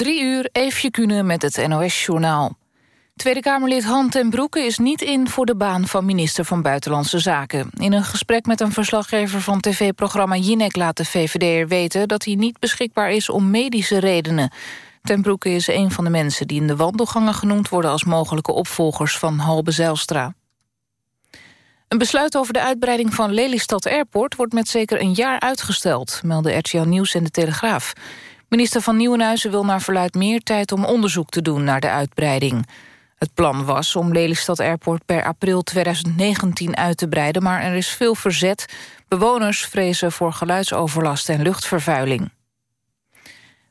Drie uur, Eefje Kunnen met het NOS-journaal. Tweede Kamerlid Han ten Broeke is niet in voor de baan van minister van Buitenlandse Zaken. In een gesprek met een verslaggever van tv-programma Jinek laat de VVD'er weten... dat hij niet beschikbaar is om medische redenen. Ten Broeke is een van de mensen die in de wandelgangen genoemd worden... als mogelijke opvolgers van Halbe Zijlstra. Een besluit over de uitbreiding van Lelystad Airport... wordt met zeker een jaar uitgesteld, melden RTL Nieuws en De Telegraaf. Minister van Nieuwenhuizen wil naar verluid meer tijd om onderzoek te doen naar de uitbreiding. Het plan was om Lelystad Airport per april 2019 uit te breiden... maar er is veel verzet. Bewoners vrezen voor geluidsoverlast en luchtvervuiling.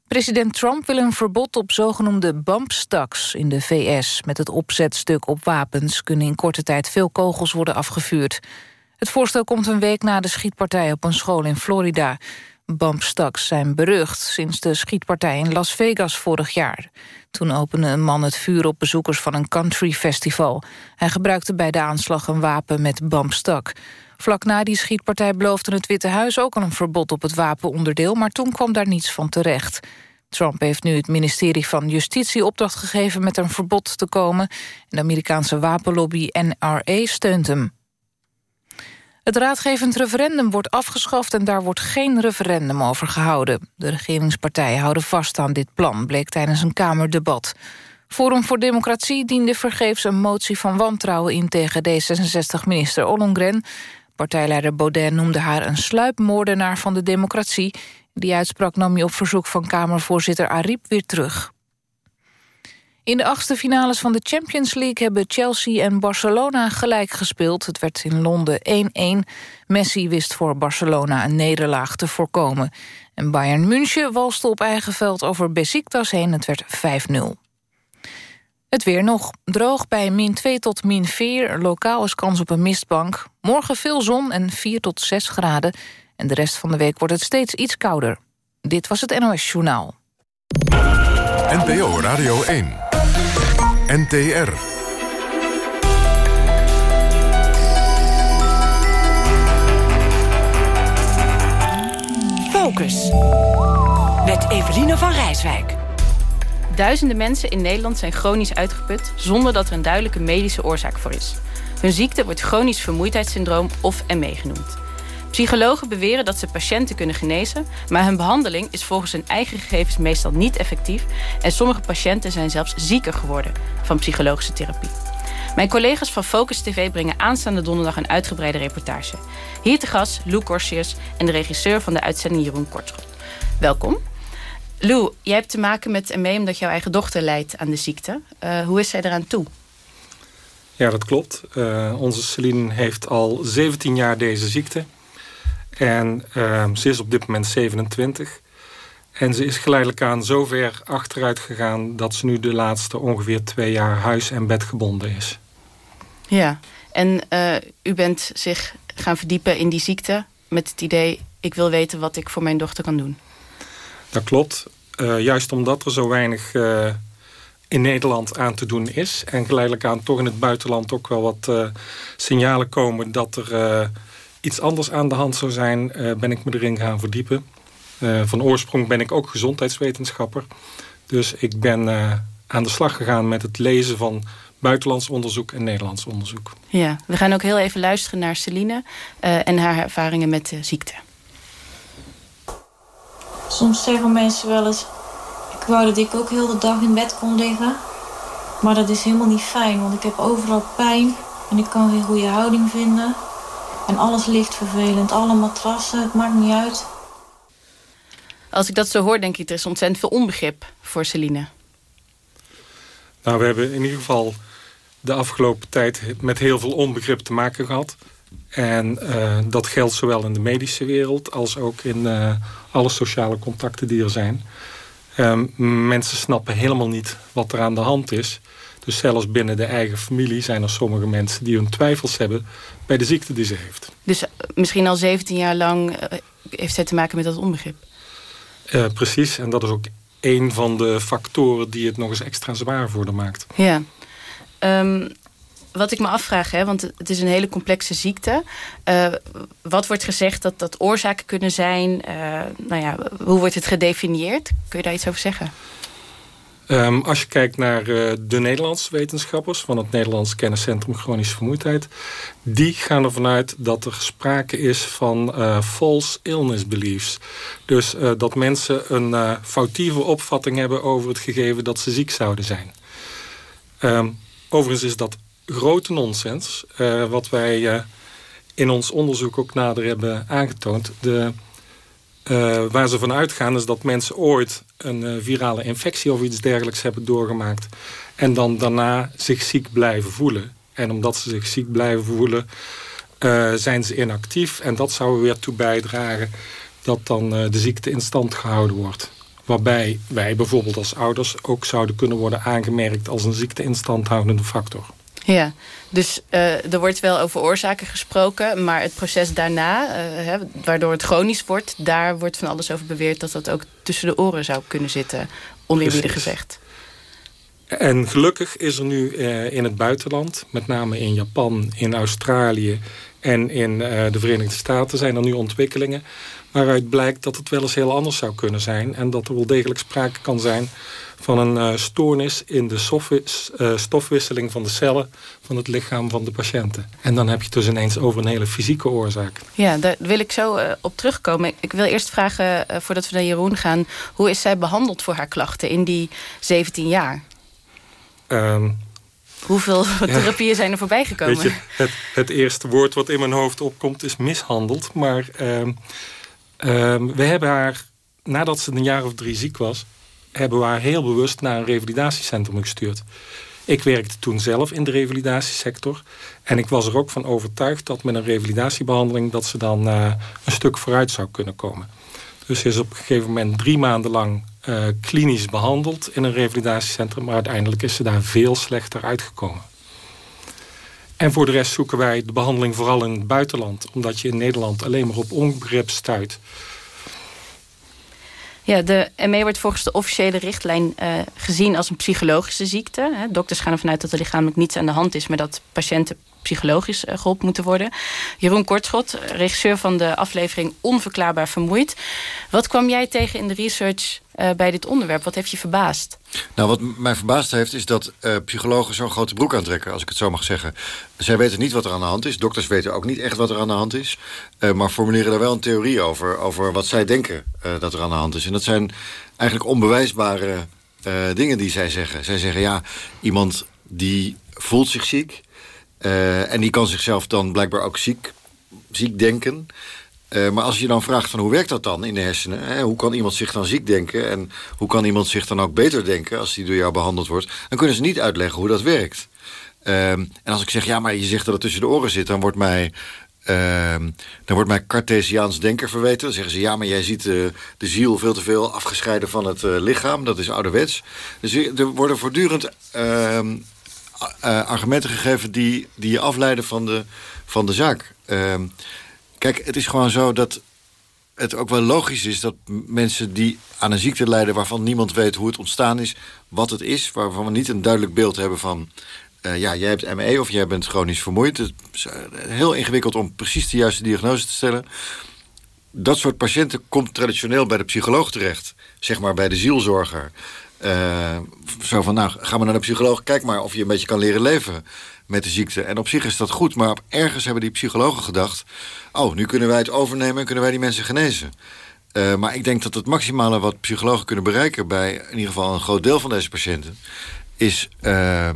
President Trump wil een verbod op zogenoemde bump stocks in de VS. Met het opzetstuk op wapens kunnen in korte tijd veel kogels worden afgevuurd. Het voorstel komt een week na de schietpartij op een school in Florida. Bumpstocks zijn berucht sinds de schietpartij in Las Vegas vorig jaar. Toen opende een man het vuur op bezoekers van een country festival. Hij gebruikte bij de aanslag een wapen met bumpstock. Vlak na die schietpartij beloofde het Witte Huis ook al een verbod op het wapenonderdeel... maar toen kwam daar niets van terecht. Trump heeft nu het ministerie van Justitie opdracht gegeven met een verbod te komen. de Amerikaanse wapenlobby NRA steunt hem. Het raadgevend referendum wordt afgeschaft en daar wordt geen referendum over gehouden. De regeringspartijen houden vast aan dit plan, bleek tijdens een Kamerdebat. Forum voor Democratie diende vergeefs een motie van wantrouwen in tegen D66-minister Ollongren. Partijleider Baudet noemde haar een sluipmoordenaar van de democratie. Die uitspraak nam hij op verzoek van Kamervoorzitter Ariep weer terug. In de achtste finales van de Champions League hebben Chelsea en Barcelona gelijk gespeeld. Het werd in Londen 1-1. Messi wist voor Barcelona een nederlaag te voorkomen. En Bayern München walste op eigen veld over Besiktas heen. Het werd 5-0. Het weer nog. Droog bij min 2 tot min 4. Lokaal is kans op een mistbank. Morgen veel zon en 4 tot 6 graden. En de rest van de week wordt het steeds iets kouder. Dit was het NOS Journaal. NPO Radio 1. NTR. Focus. Met Eveline van Rijswijk. Duizenden mensen in Nederland zijn chronisch uitgeput... zonder dat er een duidelijke medische oorzaak voor is. Hun ziekte wordt chronisch vermoeidheidssyndroom of ME genoemd. Psychologen beweren dat ze patiënten kunnen genezen... maar hun behandeling is volgens hun eigen gegevens meestal niet effectief... en sommige patiënten zijn zelfs zieker geworden van psychologische therapie. Mijn collega's van Focus TV brengen aanstaande donderdag een uitgebreide reportage. Hier te gast Lou Corsius en de regisseur van de uitzending Jeroen Kortschot. Welkom. Lou, jij hebt te maken met ME omdat jouw eigen dochter lijdt aan de ziekte. Uh, hoe is zij eraan toe? Ja, dat klopt. Uh, onze Celine heeft al 17 jaar deze ziekte. En uh, ze is op dit moment 27. En ze is geleidelijk aan zo ver achteruit gegaan... dat ze nu de laatste ongeveer twee jaar huis- en bedgebonden is. Ja, en uh, u bent zich gaan verdiepen in die ziekte... met het idee, ik wil weten wat ik voor mijn dochter kan doen. Dat klopt. Uh, juist omdat er zo weinig uh, in Nederland aan te doen is... en geleidelijk aan toch in het buitenland ook wel wat signalen komen... dat er iets anders aan de hand zou zijn, uh, ben ik me erin gaan verdiepen. Uh, van oorsprong ben ik ook gezondheidswetenschapper. Dus ik ben uh, aan de slag gegaan met het lezen van buitenlands onderzoek en Nederlands onderzoek. Ja, we gaan ook heel even luisteren naar Celine en haar ervaringen met de ziekte. Soms zeggen mensen wel eens... ik wou dat ik ook heel de dag in bed kon liggen. Maar dat is helemaal niet fijn, want ik heb overal pijn... en ik kan geen goede houding vinden... En alles ligt vervelend. Alle matrassen, het maakt niet uit. Als ik dat zo hoor, denk ik, er is ontzettend veel onbegrip voor Celine. Nou, we hebben in ieder geval de afgelopen tijd met heel veel onbegrip te maken gehad. En uh, dat geldt zowel in de medische wereld als ook in uh, alle sociale contacten die er zijn. Uh, mensen snappen helemaal niet wat er aan de hand is. Dus zelfs binnen de eigen familie zijn er sommige mensen die hun twijfels hebben bij de ziekte die ze heeft. Dus eh, misschien al 17 jaar lang uh, heeft zij te maken met dat onbegrip? Uh, precies, en dat is ook een van de factoren die het nog eens extra zwaar voor haar maakt. Ja. Um, wat ik me afvraag, hè, want het is een hele complexe ziekte. Uh, wat wordt gezegd dat dat oorzaken kunnen zijn? Uh, nou ja, hoe wordt het gedefinieerd? Kun je daar iets over zeggen? Ehm, als je kijkt naar uh, de Nederlandse wetenschappers... van het Nederlands Kenniscentrum Chronische Vermoeidheid... die gaan ervan uit dat er sprake is van uh, false illness beliefs. Dus uh, dat mensen een foutieve opvatting hebben over het gegeven... dat ze ziek zouden zijn. Um, overigens is dat grote nonsens. wat wij in ons onderzoek ook nader hebben aangetoond... De, waar ze van uitgaan is dat mensen ooit een uh, virale infectie of iets dergelijks hebben doorgemaakt. En dan daarna zich ziek blijven voelen. En omdat ze zich ziek blijven voelen, uh, zijn ze inactief. En dat zou er weer toe bijdragen dat dan de ziekte in stand gehouden wordt. Waarbij wij bijvoorbeeld als ouders ook zouden kunnen worden aangemerkt als een ziekte in stand houdende factor. Ja, dus uh, er wordt wel over oorzaken gesproken... maar het proces daarna, uh, hè, waardoor het chronisch wordt... daar wordt van alles over beweerd dat dat ook tussen de oren zou kunnen zitten. Oneerbiedig gezegd. En gelukkig is er nu uh, in het buitenland, met name in Japan, in Australië... en in de Verenigde Staten zijn er nu ontwikkelingen... waaruit blijkt dat het wel eens heel anders zou kunnen zijn... en dat er wel degelijk sprake kan zijn van een uh, stoornis in de uh, stofwisseling van de cellen van het lichaam van de patiënten. En dan heb je het dus ineens over een hele fysieke oorzaak. Ja, daar wil ik zo uh, op terugkomen. Ik wil eerst vragen, voordat we naar Jeroen gaan... hoe is zij behandeld voor haar klachten in die 17 jaar? Um, Hoeveel ja, therapieën zijn er voorbij gekomen? Weet je, het, het, eerste woord wat in mijn hoofd opkomt is mishandeld. Maar um, um, we hebben haar, nadat ze een jaar of drie ziek was hebben we haar heel bewust naar een revalidatiecentrum gestuurd. Ik werkte toen zelf in de revalidatiesector. En ik was er ook van overtuigd dat met een revalidatiebehandeling... dat ze dan uh, een stuk vooruit zou kunnen komen. Dus ze is op een gegeven moment drie maanden lang uh, klinisch behandeld... in een revalidatiecentrum. Maar uiteindelijk is ze daar veel slechter uitgekomen. En voor de rest zoeken wij de behandeling vooral in het buitenland. Omdat je in Nederland alleen maar op onbegrip stuit ja, de ME wordt volgens de officiële richtlijn uh, gezien als een psychologische ziekte. Dokters gaan ervan uit dat er lichamelijk niets aan de hand is... maar dat patiënten psychologisch uh, geholpen moeten worden. Jeroen Kortschot, regisseur van de aflevering Onverklaarbaar Vermoeid. Wat kwam jij tegen in de research uh, bij dit onderwerp? Wat heeft je verbaasd? Nou, wat mij verbaasd heeft is dat uh, psychologen zo'n grote broek aantrekken, als ik het zo mag zeggen. Zij weten niet wat er aan de hand is. Dokters weten ook niet echt wat er aan de hand is. Maar formuleren daar wel een theorie over, over wat zij denken dat er aan de hand is. En dat zijn eigenlijk onbewijsbare dingen die zij zeggen. Zij zeggen, ja, iemand die voelt zich ziek... en die kan zichzelf dan blijkbaar ook ziek, ziek denken... Uh, maar als je dan vraagt van hoe werkt dat dan in de hersenen? Hè? Hoe kan iemand zich dan ziek denken? En hoe kan iemand zich dan ook beter denken als die door jou behandeld wordt? Dan kunnen ze niet uitleggen hoe dat werkt. Uh, en als ik zeg, ja, maar je zegt dat het tussen de oren zit... dan wordt mij, uh, dan wordt mij Cartesiaans denker verweten. Dan zeggen ze, ja, maar jij ziet de ziel veel te veel afgescheiden van het lichaam. Dat is ouderwets. Dus er worden voortdurend ehm, argumenten gegeven... Die, die je afleiden van de, van de zaak. Ehm, Kijk, het is gewoon zo dat het ook wel logisch is dat mensen die aan een ziekte lijden... waarvan niemand weet hoe het ontstaan is, wat het is... waarvan we niet een duidelijk beeld hebben van... Uh, ja, jij hebt ME of jij bent chronisch vermoeid. Het is eh, heel ingewikkeld om precies de juiste diagnose te stellen. Dat soort patiënten komt traditioneel bij de psycholoog terecht. Zeg maar bij de zielzorger. Uh, zo van, nou, ga maar naar de psycholoog. Kijk maar of je een beetje kan leren leven met de ziekte. En op zich is dat goed, maar ergens hebben die psychologen gedacht... oh, nu kunnen wij het overnemen en kunnen wij die mensen genezen. Uh, maar ik denk dat het maximale wat psychologen kunnen bereiken... bij in ieder geval een groot deel van deze patiënten... is uh,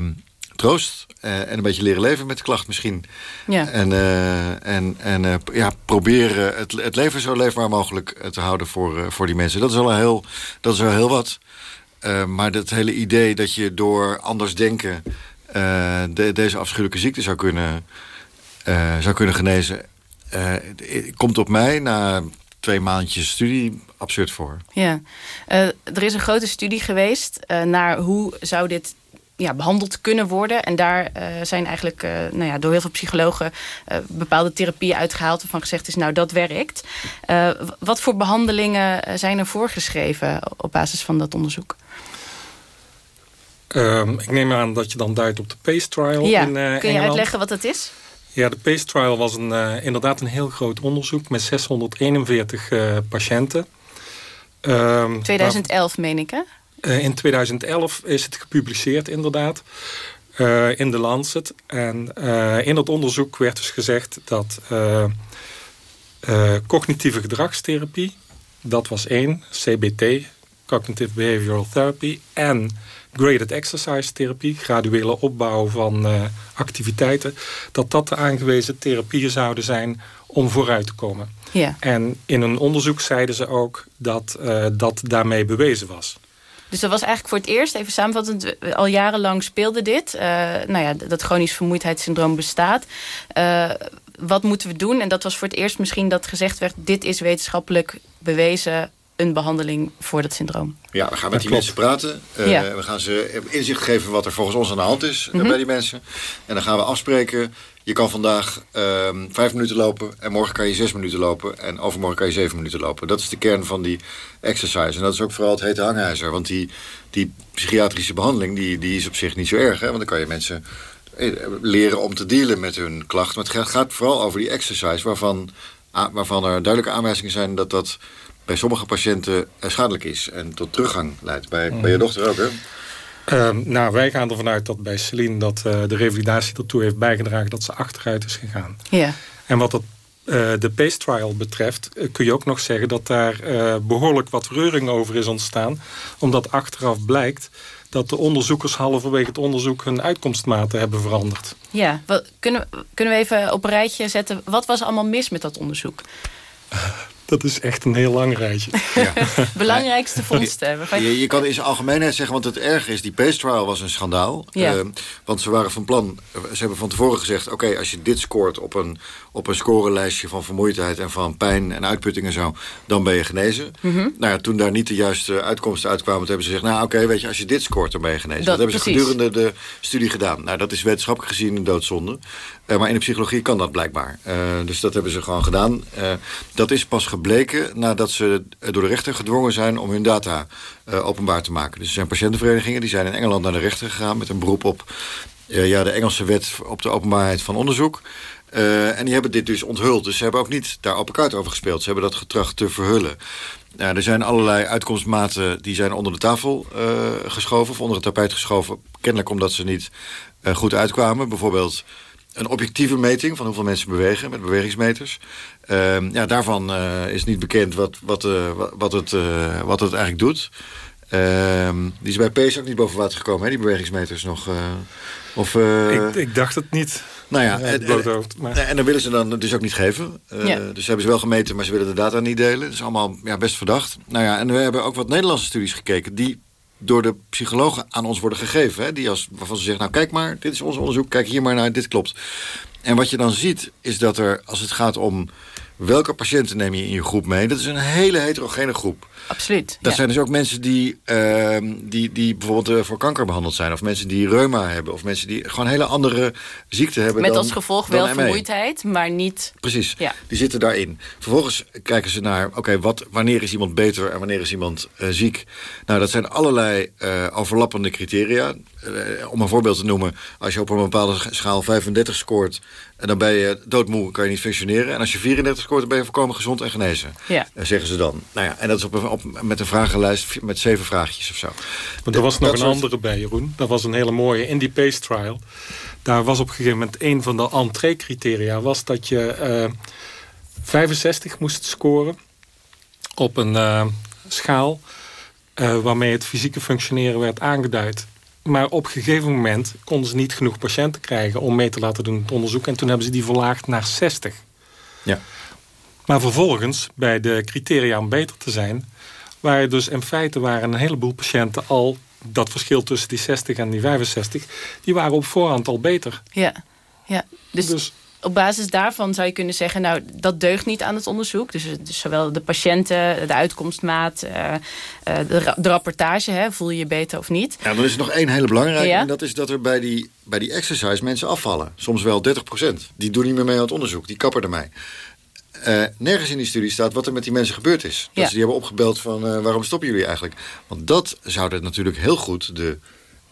troost uh, en een beetje leren leven met de klacht misschien. Ja. En, en, en ja, proberen het, het leven zo leefbaar mogelijk te houden voor, voor die mensen. Dat is wel heel, dat is wel heel wat. Maar dat hele idee dat je door anders denken... De, deze afschuwelijke ziekte zou kunnen, uh, zou kunnen genezen... Komt op mij na twee maandjes studie absurd voor. Ja, er is een grote studie geweest naar hoe zou dit ja, behandeld kunnen worden. En daar zijn eigenlijk nou ja, door heel veel psychologen bepaalde therapieën uitgehaald... waarvan gezegd is, nou, dat werkt. wat voor behandelingen zijn er voorgeschreven op basis van dat onderzoek? Um, ik neem aan dat je dan duidt op de PACE trial ja. in uh, Kun je uitleggen wat dat is? Ja, de PACE trial was een, uh, inderdaad een heel groot onderzoek... met 641 uh, patiënten. Um, 2011 meen ik, hè? in 2011 is het gepubliceerd inderdaad. in de Lancet. En in dat onderzoek werd dus gezegd dat cognitieve gedragstherapie, dat was één, CBT, Cognitive Behavioral Therapy, en graded exercise therapie, graduele opbouw van uh, activiteiten, dat dat de aangewezen therapieën zouden zijn om vooruit te komen. Ja. En in een onderzoek zeiden ze ook dat uh, dat daarmee bewezen was. Dus dat was eigenlijk voor het eerst, even samenvattend, al jarenlang speelde dit. Uh, nou ja, dat chronisch vermoeidheidssyndroom bestaat. Uh, wat moeten we doen? En dat was voor het eerst misschien dat gezegd werd... dit is wetenschappelijk bewezen een behandeling voor dat syndroom. Ja, we gaan met die mensen praten. Uh, We gaan ze inzicht geven wat er volgens ons aan de hand is mm -hmm. bij die mensen. En dan gaan we afspreken. Je kan vandaag uh, vijf minuten lopen en morgen kan je zes minuten lopen. En overmorgen kan je zeven minuten lopen. Dat is de kern van die exercise. En dat is ook vooral het hete hangijzer. Want die, die psychiatrische behandeling die, die is op zich niet zo erg. Hè? Want dan kan je mensen eh, leren om te dealen met hun klachten. Maar het gaat vooral over die exercise waarvan, waarvan er duidelijke aanwijzingen zijn dat dat bij sommige patiënten schadelijk is en tot teruggang leidt. Bij, bij je dochter ook, hè? Uh, nou, wij gaan ervan uit dat bij Celine dat uh, de revalidatie ertoe heeft bijgedragen dat ze achteruit is gegaan. Ja. En wat het, uh, de PACE trial betreft, kun je ook nog zeggen dat daar behoorlijk wat reuring over is ontstaan. Omdat achteraf blijkt dat de onderzoekers halverwege het onderzoek hun uitkomstmaten hebben veranderd. Ja, wat, kunnen, kunnen we even op een rijtje zetten, wat was allemaal mis met dat onderzoek? Dat is echt een heel lang rijtje. Ja. Belangrijkste vondsten. Je, je, kan in zijn algemeenheid zeggen, want het erg is... die Pace Trial was een schandaal. Ja. Uh, want ze waren van plan... Ze hebben van tevoren gezegd... oké, als je dit scoort op een, op een scorelijstje van vermoeidheid... en van pijn en uitputting en zo... dan ben je genezen. Mm -hmm. Nou ja, toen daar niet de juiste uitkomsten uitkwamen... hebben ze gezegd, nou oké, weet je, als je dit scoort... dan ben je genezen. Dat, dat hebben precies. ze gedurende de studie gedaan. Nou, dat is wetenschappelijk gezien een doodzonde. Uh, maar in de psychologie kan dat blijkbaar. Uh, dus dat hebben ze gewoon gedaan. Uh, dat is pas gebleken nadat ze door de rechter gedwongen zijn... om hun data openbaar te maken. Dus er zijn patiëntenverenigingen die zijn in Engeland naar de rechter gegaan... met een beroep op ja, de Engelse wet op de openbaarheid van onderzoek. en die hebben dit dus onthuld. Dus ze hebben ook niet daar open kaart over gespeeld. Ze hebben dat getracht te verhullen. Nou, er zijn allerlei uitkomstmaten die zijn onder de tafel geschoven... of onder het tapijt geschoven. Kennelijk omdat ze niet goed uitkwamen. Bijvoorbeeld een objectieve meting van hoeveel mensen bewegen met bewegingsmeters. Uh, ja, daarvan uh, is niet bekend wat, wat, uh, wat, het, uh, wat het eigenlijk doet. Ehm, die is bij PS ook niet boven water gekomen, hè, die bewegingsmeters nog. of, ik, ik, dacht het niet. Nou ja, en, hoofd, maar... en, dan willen ze dan dus ook niet geven. Ja. Dus hebben ze wel gemeten, maar ze willen de data niet delen. Dat is allemaal ja, best verdacht. Nou ja, en we hebben ook wat Nederlandse studies gekeken... die door de psychologen aan ons worden gegeven. Hè? Die als, waarvan ze zeggen, nou kijk maar, dit is ons onderzoek, kijk hier maar naar, dit klopt. En wat je dan ziet, is dat er, als het gaat om welke patiënten neem je in je groep mee... dat is een hele heterogene groep. Absoluut. Dat zijn dus ook mensen die, uh, die, die bijvoorbeeld uh, voor kanker behandeld zijn... of mensen die reuma hebben... of mensen die gewoon hele andere ziekten hebben Met dan, als gevolg wel ME. vermoeidheid, maar niet... Precies, ja. die zitten daarin. Vervolgens kijken ze naar, oké, okay, wanneer is iemand beter... en wanneer is iemand uh, ziek? Nou, dat zijn allerlei overlappende criteria. Om een voorbeeld te noemen... als je op een bepaalde schaal 35 scoort... En dan ben je doodmoe, kan je niet functioneren. En als je 34 scoort, dan ben je voorkomen gezond en genezen. Ja. zeggen ze dan. Nou ja, en dat is op, op, met een vragenlijst met zeven vraagjes of zo. Maar er was nog een soort... andere bij, Jeroen. Dat was een hele mooie. In die PACE trial, daar was op een gegeven moment... een van de entree-criteria was dat je uh, 65 moest scoren... op een uh, schaal uh, waarmee het fysieke functioneren werd aangeduid. Maar op een gegeven moment konden ze niet genoeg patiënten krijgen... om mee te laten doen het onderzoek. En toen hebben ze die verlaagd naar 60. Ja. Maar vervolgens, bij de criteria om beter te zijn... waren dus in feite waren een heleboel patiënten al... dat verschil tussen die 60 en die 65... die waren op voorhand al beter. Ja, ja. dus, dus op basis daarvan zou je kunnen zeggen... nou, dat deugt niet aan het onderzoek. Dus, dus zowel de patiënten, de uitkomstmaat, uh, de, de, rapportage... Hè, voel je je beter of niet. Ja, dan is er nog één hele belangrijke... Ja? en dat is dat er bij die, bij die exercise mensen afvallen. Soms wel 30 procent. Die doen niet meer mee aan het onderzoek, die kappen ermee. Uh, nergens in die studie staat wat er met die mensen gebeurd is. Dat ja. ze die hebben opgebeld van uh, waarom stoppen jullie eigenlijk? Want dat zou natuurlijk heel goed de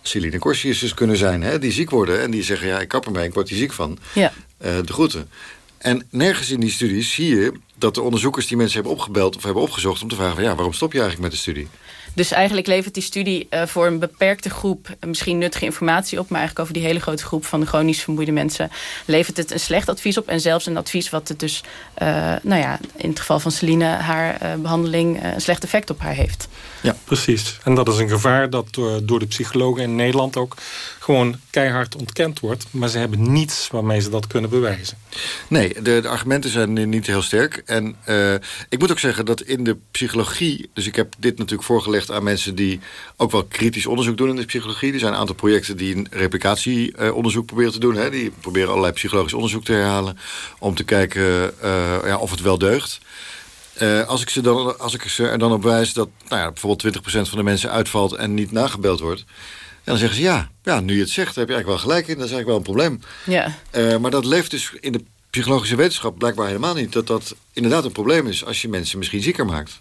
Celine Corsius dus kunnen zijn. Hè? Die ziek worden en die zeggen ja ik kap ermee, ik word hier ziek van. Ja. Uh, de groeten. En nergens in die studies zie je dat de onderzoekers die mensen hebben opgebeld of hebben opgezocht om te vragen van ja waarom stop je eigenlijk met de studie? Dus eigenlijk levert die studie uh, voor een beperkte groep misschien nuttige informatie op. Maar eigenlijk over die hele grote groep van de chronisch vermoeide mensen levert het een slecht advies op. En zelfs een advies wat het dus, uh, nou ja, in het geval van Celine, haar uh, behandeling een slecht effect op haar heeft. Ja, precies. En dat is een gevaar dat door, door de psychologen in Nederland ook gewoon keihard ontkend wordt. Maar ze hebben niets waarmee ze dat kunnen bewijzen. Nee, de, de argumenten zijn niet heel sterk. En uh, ik moet ook zeggen dat in de psychologie... dus ik heb dit natuurlijk voorgelegd aan mensen... die ook wel kritisch onderzoek doen in de psychologie. Er zijn een aantal projecten die een replicatieonderzoek proberen te doen. Hè. Die proberen allerlei psychologisch onderzoek te herhalen... om te kijken uh, ja, of het wel deugt. Uh, als ik, ze dan, als ik ze er dan op wijs dat nou ja, bijvoorbeeld 20% van de mensen uitvalt... en niet nagebeld wordt... En dan zeggen ze, ja, ja, nu je het zegt, heb je eigenlijk wel gelijk in. Dat is eigenlijk wel een probleem. Ja. Uh, maar dat leeft dus in de psychologische wetenschap blijkbaar helemaal niet. Dat dat inderdaad een probleem is als je mensen misschien zieker maakt.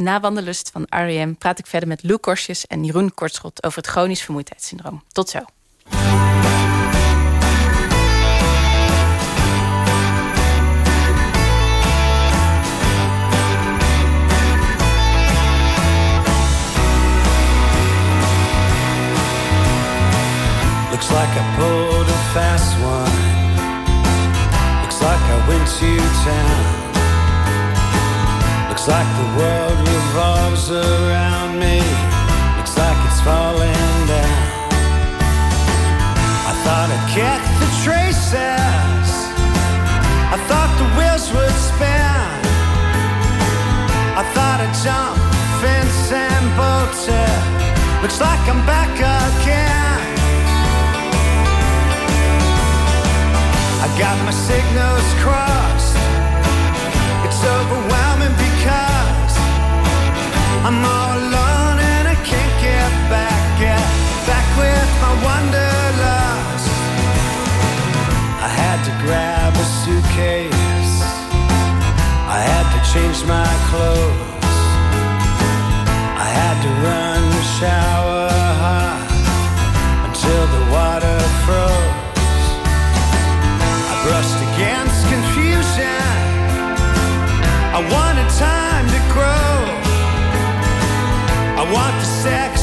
Na Wandelust van R.E.M. praat ik verder met Lou Korsjes en Jeroen Kortschot... over het chronisch vermoeidheidssyndroom. Tot zo. Looks like I pulled a fast one. Looks like I went to town. Looks like the world revolves around me. Looks like it's falling down. I thought I'd kick the traces. I thought the wheels would spin. I thought I'd jump fence and bolt it. Looks like I'm back again. I got my signals crossed. Had to change my clothes. I had to run the shower hot until the water froze I brushed against confusion. I wanted time to grow. I want the sex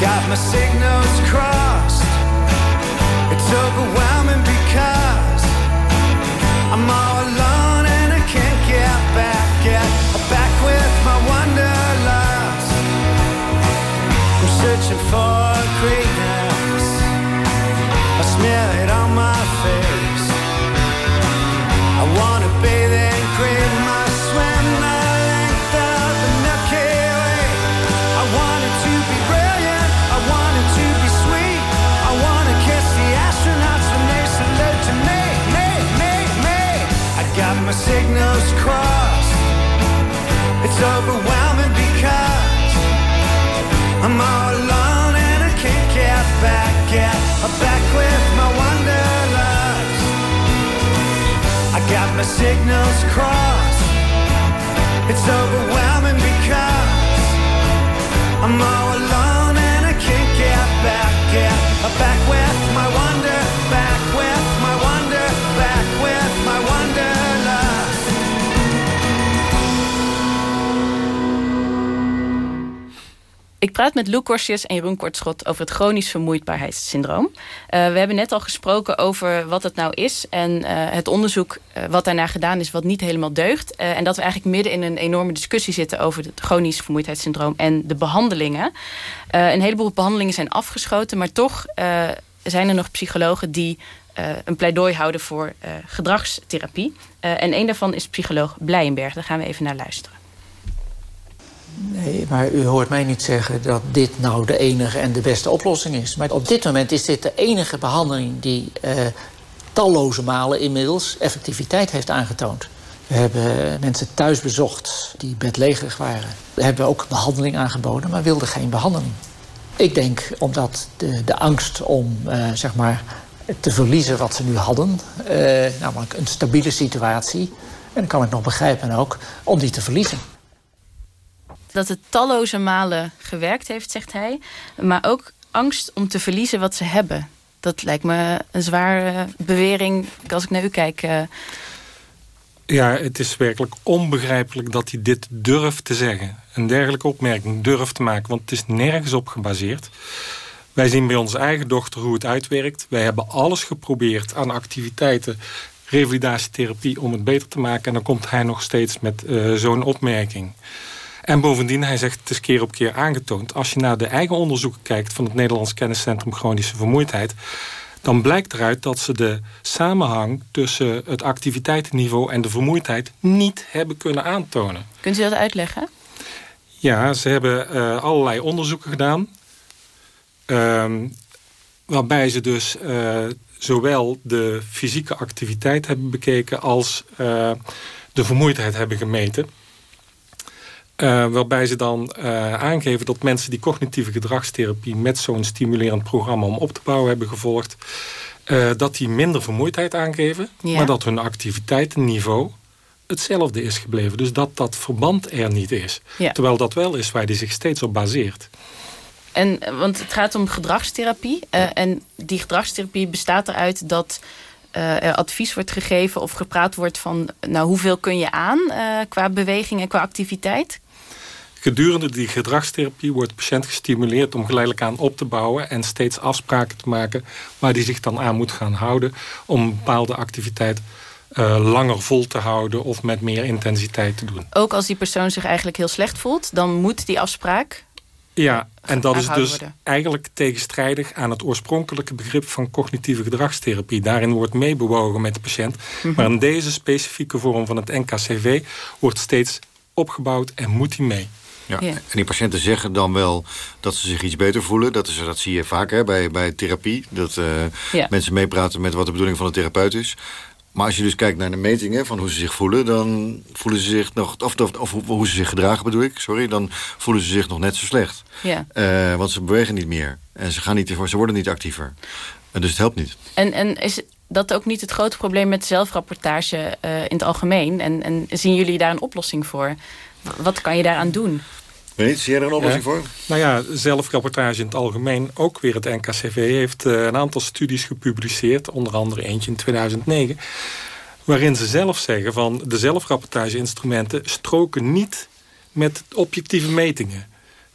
got my signals crossed. It's overwhelming because I'm all alone and I can't get back. Get back with my wanderlust. I'm searching for signals crossed. It's overwhelming because I'm all alone and I can't get back. Get back with my wanderlust. I got my signals crossed. It's overwhelming because I'm all alone and I can't get back. Get back Ik praat met Lou Korsjes en Jeroen Kortschot over het chronisch vermoeidbaarheidssyndroom. Uh, we hebben net al gesproken over wat het nou is en uh, het onderzoek uh, wat daarna gedaan is, wat niet helemaal deugt. en dat we eigenlijk midden in een enorme discussie zitten over het chronisch vermoeidheidssyndroom en de behandelingen. een heleboel behandelingen zijn afgeschoten, maar toch zijn er nog psychologen die een pleidooi houden voor gedragstherapie. en een daarvan is psycholoog Blijenberg. Daar gaan we even naar luisteren. Nee, maar u hoort mij niet zeggen dat dit nou de enige en de beste oplossing is. Maar op dit moment is dit de enige behandeling die uh, talloze malen inmiddels effectiviteit heeft aangetoond. We hebben mensen thuis bezocht die bedlegerig waren. We hebben ook behandeling aangeboden, maar wilden geen behandeling. Ik denk omdat de, de angst om uh, zeg maar te verliezen wat ze nu hadden, namelijk een stabiele situatie, en dat kan ik nog begrijpen ook, om die te verliezen dat het talloze malen gewerkt heeft, zegt hij. Maar ook angst om te verliezen wat ze hebben. Dat lijkt me een zware bewering als ik naar u kijk. Ja, het is werkelijk onbegrijpelijk dat hij dit durft te zeggen. Een dergelijke opmerking durft te maken, want het is nergens op gebaseerd. Wij zien bij onze eigen dochter hoe het uitwerkt. Wij hebben alles geprobeerd aan activiteiten, revalidatietherapie om het beter te maken. En dan komt hij nog steeds met uh, zo'n opmerking. En bovendien, hij zegt het is keer op keer aangetoond... als je naar de eigen onderzoeken kijkt van het Nederlands Kenniscentrum Chronische Vermoeidheid dan blijkt eruit dat ze de samenhang tussen het activiteitenniveau en de vermoeidheid niet hebben kunnen aantonen. Kunt u dat uitleggen? Ja, ze hebben uh, allerlei onderzoeken gedaan. Uh, waarbij ze dus uh, zowel de fysieke activiteit hebben bekeken als uh, de vermoeidheid hebben gemeten. Uh, waarbij ze dan uh, aangeven dat mensen die cognitieve gedragstherapie... met zo'n stimulerend programma om op te bouwen hebben gevolgd... Uh, dat die minder vermoeidheid aangeven... Ja. maar dat hun activiteitenniveau hetzelfde is gebleven. Dus dat dat verband er niet is. Ja. Terwijl dat wel is waar die zich steeds op baseert. En, want het gaat om gedragstherapie. en die gedragstherapie bestaat eruit dat... er advies wordt gegeven of gepraat wordt van... nou, hoeveel kun je aan qua beweging en qua activiteit? Gedurende die gedragstherapie wordt de patiënt gestimuleerd om geleidelijk aan op te bouwen en steeds afspraken te maken waar hij zich dan aan moet gaan houden om een bepaalde activiteit uh, langer vol te houden of met meer intensiteit te doen. Ook als die persoon zich eigenlijk heel slecht voelt, dan moet die afspraak ja, en dat is dus worden. eigenlijk tegenstrijdig aan het oorspronkelijke begrip van cognitieve gedragstherapie. Daarin wordt meebewogen met de patiënt. Mm -hmm. Maar in deze specifieke vorm van het NKCV wordt steeds opgebouwd en moet hij mee. Ja. En die patiënten zeggen dan wel dat ze zich iets beter voelen. Dat, is, dat zie je vaak hè, bij, bij therapie. Dat uh, ja. mensen meepraten met wat de bedoeling van de therapeut is. Maar als je dus kijkt naar de metingen van hoe ze zich voelen... dan voelen ze zich nog... Of, of, of hoe ze zich gedragen bedoel ik, sorry... dan voelen ze zich nog net zo slecht. Ja. Uh, want ze bewegen niet meer. En ze, gaan niet, ze worden niet actiever. En dus het helpt niet. En, en is dat ook niet het grote probleem met zelfrapportage uh, in het algemeen? En, en zien jullie daar een oplossing voor? Wat kan je daaraan doen? Weet zie je er een oplossing ja. voor? Nou ja, zelfrapportage in het algemeen. Ook weer het NKCV heeft uh, een aantal studies gepubliceerd. Onder andere eentje in 2009. Waarin ze zelf zeggen van de zelfrapportage-instrumenten... stroken niet met objectieve metingen.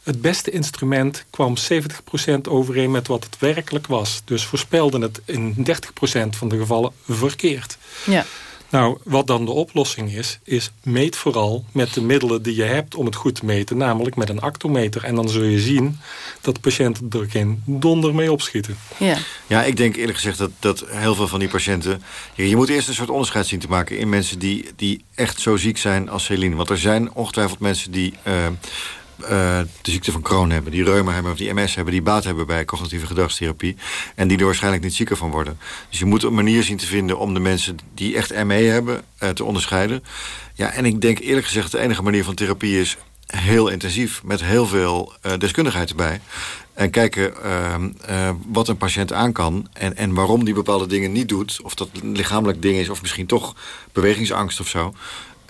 Het beste instrument kwam 70% overeen met wat het werkelijk was. Dus voorspelden het in 30% van de gevallen verkeerd. Ja. Nou, wat dan de oplossing is, is meet vooral met de middelen die je hebt om het goed te meten. Namelijk met een actometer. En dan zul je zien dat patiënten er geen donder mee opschieten. Ja, ja ik denk eerlijk gezegd dat, dat heel veel van die patiënten... Je, je moet eerst een soort onderscheid zien te maken in mensen die, die echt zo ziek zijn als Celine. Want er zijn ongetwijfeld mensen die... Uh, uh, de ziekte van Crohn hebben, die reuma hebben of die MS hebben... die baat hebben bij cognitieve gedragstherapie... en die er waarschijnlijk niet zieker van worden. Dus je moet een manier zien te vinden om de mensen die echt ME hebben... Uh, te onderscheiden. Ja, en ik denk eerlijk gezegd de enige manier van therapie is heel intensief... met heel veel uh, deskundigheid erbij. En kijken uh, wat een patiënt aan kan... En, en waarom die bepaalde dingen niet doet. Of dat lichamelijk ding is of misschien toch bewegingsangst of zo...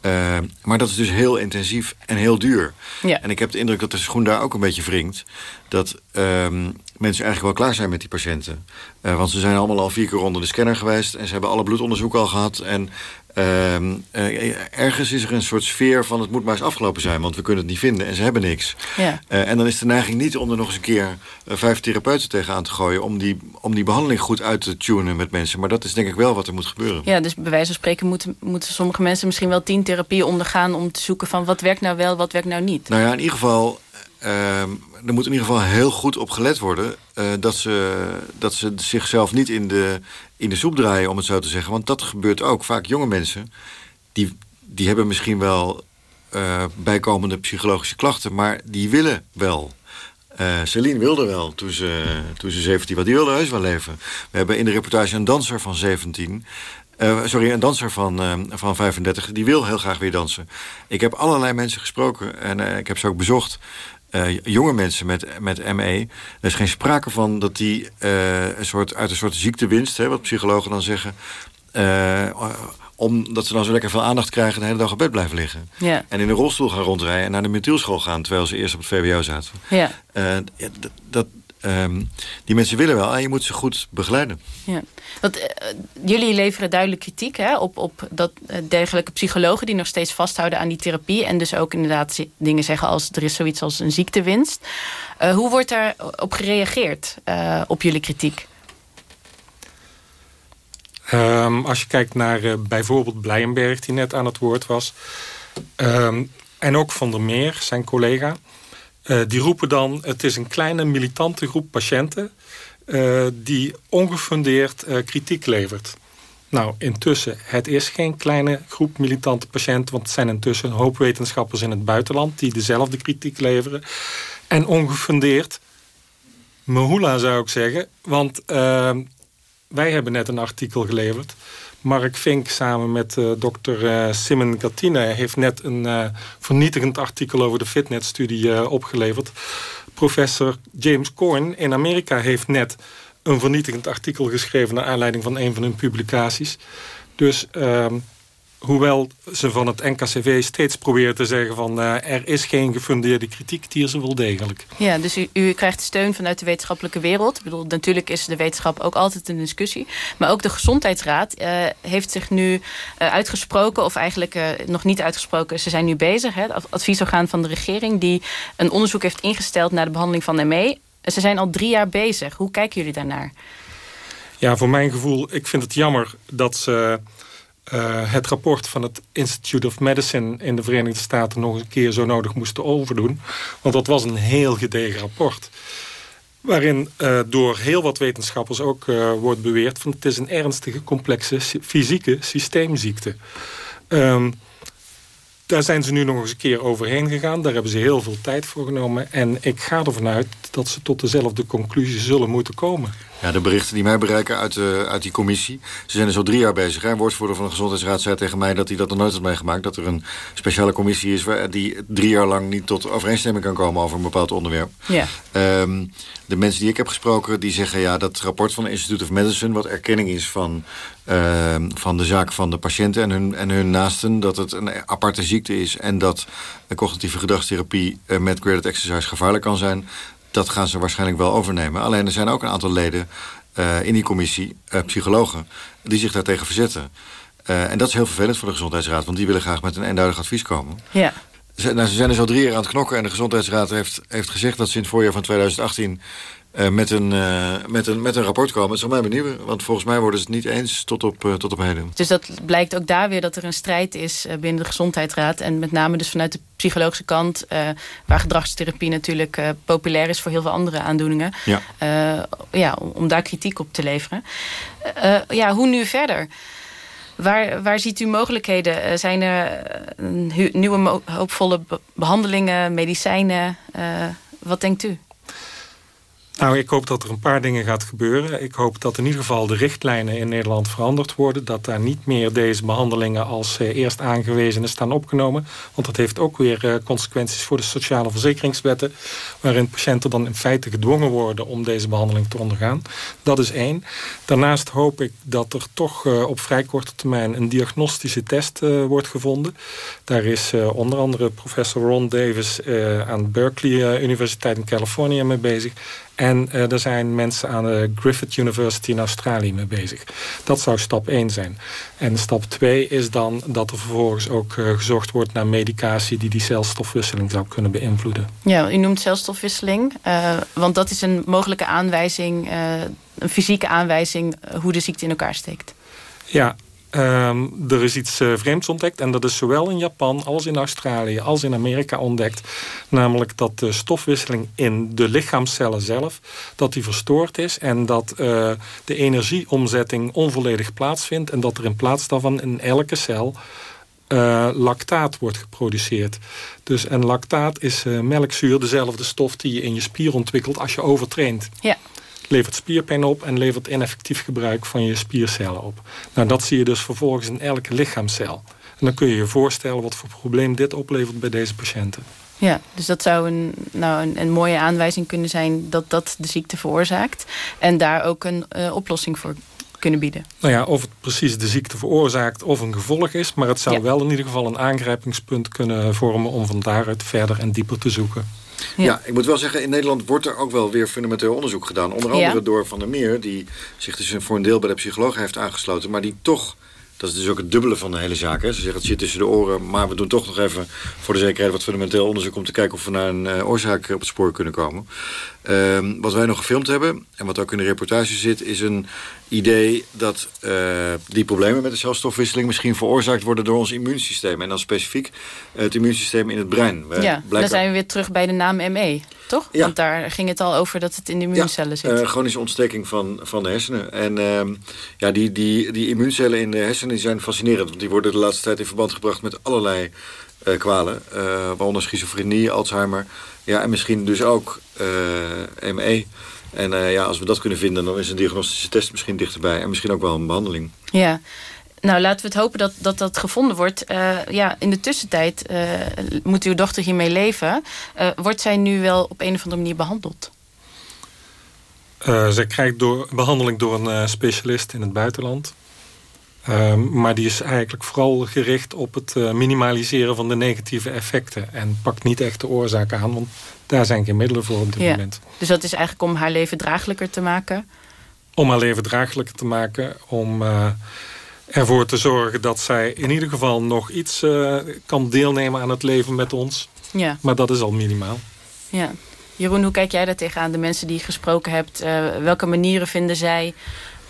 Uh, maar dat is dus heel intensief en heel duur. Ja. En ik heb de indruk dat de schoen daar ook een beetje wringt. Dat um, mensen eigenlijk wel klaar zijn met die patiënten. Uh, want ze zijn allemaal al vier keer onder de scanner geweest... en ze hebben alle bloedonderzoek al gehad. En uh, uh, ergens is er een soort sfeer van... het moet maar eens afgelopen zijn, want we kunnen het niet vinden... en ze hebben niks. Ja. en dan is de neiging niet om er nog eens een keer... vijf therapeuten tegenaan te gooien... Om die, om die behandeling goed uit te tunen met mensen. Maar dat is denk ik wel wat er moet gebeuren. Ja, dus bij wijze van spreken moeten, moeten sommige mensen... misschien wel tien therapieën ondergaan... om te zoeken van wat werkt nou wel, wat werkt nou niet. Nou ja, in ieder geval... Uh, er moet in ieder geval heel goed op gelet worden... Dat, ze, dat ze zichzelf niet in de, in de soep draaien, om het zo te zeggen. Want dat gebeurt ook. Vaak jonge mensen, die, die hebben misschien wel uh, bijkomende psychologische klachten... maar die willen wel. Uh, Celine wilde wel toen ze, toen ze 17 was. Die wilde heus wel leven. We hebben in de reportage een danser van 17... Uh, sorry, een danser van, van 35, die wil heel graag weer dansen. Ik heb allerlei mensen gesproken en ik heb ze ook bezocht. Uh, jonge mensen met, met ME. Er is geen sprake van dat die uh, een soort, uit een soort ziektewinst... Hè, wat psychologen dan zeggen... Uh, omdat ze dan zo lekker veel aandacht krijgen... de hele dag op bed blijven liggen. Ja. En in een rolstoel gaan rondrijden... en naar de mentielschool gaan... terwijl ze eerst op het VWO zaten. Ja. dat, ehm, die mensen willen wel en je moet ze goed begeleiden. Ja. Want, eh, jullie leveren duidelijk kritiek hè, op, op dat uh, dergelijke psychologen... die nog steeds vasthouden aan die therapie... en dus ook inderdaad dingen zeggen als er is zoiets als een ziektewinst. Uh, hoe wordt daar op gereageerd op jullie kritiek? Um, als je kijkt naar bijvoorbeeld Blijenberg, die net aan het woord was... Um, en ook Van der Meer, zijn collega... Uh, die roepen dan, het is een kleine militante groep patiënten... Uh, die ongefundeerd uh, kritiek levert. Nou, intussen, het is geen kleine groep militante patiënten... want het zijn intussen een hoop wetenschappers in het buitenland... die dezelfde kritiek leveren. En ongefundeerd, mehula zou ik zeggen... want wij hebben net een artikel geleverd... Mark Vink samen met uh, dokter uh, Simon Gatine... heeft net een uh, vernietigend artikel over de fitness-studie opgeleverd. Professor James Korn in Amerika heeft net een vernietigend artikel geschreven... naar aanleiding van een van hun publicaties. Dus ehm, hoewel ze van het NKCV steeds proberen te zeggen van... Uh, er is geen gefundeerde kritiek, die is er wel degelijk. Ja, dus u, u, krijgt steun vanuit de wetenschappelijke wereld. Ik bedoel, natuurlijk is de wetenschap ook altijd een discussie. Maar ook de Gezondheidsraad uh, heeft zich nu uh, uitgesproken... of eigenlijk nog niet uitgesproken, ze zijn nu bezig. Hè, het adviesorgaan van de regering... die een onderzoek heeft ingesteld naar de behandeling van ME. Ze zijn al drie jaar bezig. Hoe kijken jullie daarnaar? Ja, voor mijn gevoel, ik vind het jammer dat ze uh, het rapport van het Institute of Medicine in de Verenigde Staten nog een keer zo nodig moesten overdoen. Want dat was een heel gedegen rapport. Waarin uh, door heel wat wetenschappers ook uh, wordt beweerd van het is een ernstige, complexe fysieke systeemziekte. Um, daar zijn ze nu nog eens een keer overheen gegaan. Daar hebben ze heel veel tijd voor genomen. En ik ga ervan uit dat ze tot dezelfde conclusie zullen moeten komen. Ja, de berichten die mij bereiken uit, uh, uit die commissie... ze zijn dus al drie jaar bezig. Een woordvoerder van de Gezondheidsraad zei tegen mij... dat hij dat nog nooit had meegemaakt. Dat er een speciale commissie is... Waar, die drie jaar lang niet tot overeenstemming kan komen... over een bepaald onderwerp. Ja. Um, de mensen die ik heb gesproken... die zeggen ja, dat rapport van het Institute of Medicine... wat erkenning is van, uh, van de zaak van de patiënten en hun, en hun naasten... dat het een aparte ziekte is... en dat een cognitieve gedragstherapie uh, met graded exercise gevaarlijk kan zijn dat gaan ze waarschijnlijk wel overnemen. Alleen er zijn ook een aantal leden uh, in die commissie, uh, psychologen... die zich daartegen verzetten. En dat is heel vervelend voor de Gezondheidsraad... want die willen graag met een eenduidig advies komen. Ja. Ze, nou, ze zijn dus al drie jaar aan het knokken... en de Gezondheidsraad heeft, heeft gezegd dat het voorjaar van 2018... Uh, met, een, uh, met, een, met een rapport komen. Het zal mij benieuwen, want volgens mij worden ze het niet eens tot op, uh, tot op heden. Dus dat blijkt ook daar weer dat er een strijd is binnen de Gezondheidsraad. En met name dus vanuit de psychologische kant... waar gedragstherapie natuurlijk populair is voor heel veel andere aandoeningen. Ja. ja, om, om, daar kritiek op te leveren. ja, hoe nu verder? Waar, waar ziet u mogelijkheden? Zijn er nieuwe hoopvolle behandelingen, medicijnen? wat denkt u? Nou, ik hoop dat er een paar dingen gaat gebeuren. Ik hoop dat in ieder geval de richtlijnen in Nederland veranderd worden. Dat daar niet meer deze behandelingen als eh, eerst aangewezenen staan opgenomen. Want dat heeft ook weer eh, consequenties voor de sociale verzekeringswetten. Waarin patiënten dan in feite gedwongen worden om deze behandeling te ondergaan. Dat is één. Daarnaast hoop ik dat er toch uh, op vrij korte termijn een diagnostische test uh, wordt gevonden. Daar is uh, onder andere professor Ron Davis aan Berkeley Universiteit in Californië mee bezig. En uh, er zijn mensen aan de Griffith University in Australië mee bezig. Dat zou stap 1 zijn. En stap 2 is dan dat er vervolgens ook uh, gezocht wordt naar medicatie... die die celstofwisseling zou kunnen beïnvloeden. Ja, u noemt celstofwisseling. Uh, want dat is een mogelijke aanwijzing, een fysieke aanwijzing... hoe de ziekte in elkaar steekt. Ja, Um, er is iets uh, vreemds ontdekt en dat is zowel in Japan als in Australië als in Amerika ontdekt. Namelijk dat de stofwisseling in de lichaamcellen zelf, dat die verstoord is en dat uh, de energieomzetting onvolledig plaatsvindt en dat er in plaats daarvan in elke cel uh, lactaat wordt geproduceerd. Dus en lactaat is melkzuur, dezelfde stof die je in je spier ontwikkelt als je overtraint. Ja levert spierpijn op en levert ineffectief gebruik van je spiercellen op. Nou, dat zie je dus vervolgens in elke lichaamcel. En dan kun je je voorstellen wat voor probleem dit oplevert bij deze patiënten. Ja, dus dat zou een, nou een, een mooie aanwijzing kunnen zijn dat dat de ziekte veroorzaakt. En daar ook een uh, oplossing voor kunnen bieden. Nou ja, of het precies de ziekte veroorzaakt of een gevolg is. Maar het zou ja. wel in ieder geval een aangrijpingspunt kunnen vormen om van daaruit verder en dieper te zoeken. Ja. ik moet wel zeggen, in Nederland wordt er ook wel weer fundamenteel onderzoek gedaan. Onder andere door Van der Meer, die zich dus voor een deel bij de psycholoog heeft aangesloten... maar die toch dat is dus ook het dubbele van de hele zaak. Hè. Ze zeggen het zit tussen de oren, maar we doen toch nog even voor de zekerheid wat fundamenteel onderzoek om te kijken of we naar een uh, oorzaak op het spoor kunnen komen. Ehm, wat wij nog gefilmd hebben en wat ook in de reportage zit, is een idee dat uh, die problemen met de celstofwisseling misschien veroorzaakt worden door ons immuunsysteem. En dan specifiek het immuunsysteem in het brein. ja, dan zijn we weer terug bij de naam ME, toch? Ja. Want daar ging het al over dat het in de immuuncellen ja, zit. Uh, chronische ontsteking van, van de hersenen. En uh, ja, die, die, die immuuncellen in de hersenen zijn fascinerend. Want die worden de laatste tijd in verband gebracht met allerlei uh, kwalen. waaronder schizofrenie, Alzheimer. Ja, en misschien dus ook ME. En uh, ja, als we dat kunnen vinden, dan is een diagnostische test misschien dichterbij. En misschien ook wel een behandeling. Ja, nou laten we het hopen dat dat, dat gevonden wordt. Uh, ja, in de tussentijd uh, moet uw dochter hiermee leven. wordt zij nu wel op een of andere manier behandeld? zij krijgt door, behandeling door een specialist in het buitenland. Ehm, maar die is eigenlijk vooral gericht op het minimaliseren van de negatieve effecten. En pakt niet echt de oorzaak aan. Want daar zijn geen middelen voor op dit moment. Dus dat is eigenlijk om haar leven draaglijker te maken? Om haar leven draaglijker te maken. Om uh, ervoor te zorgen dat zij in ieder geval nog iets uh, kan deelnemen aan het leven met ons. Ja. Maar dat is al minimaal. Ja. Jeroen, hoe kijk jij daar tegenaan? De mensen die je gesproken hebt, welke manieren vinden zij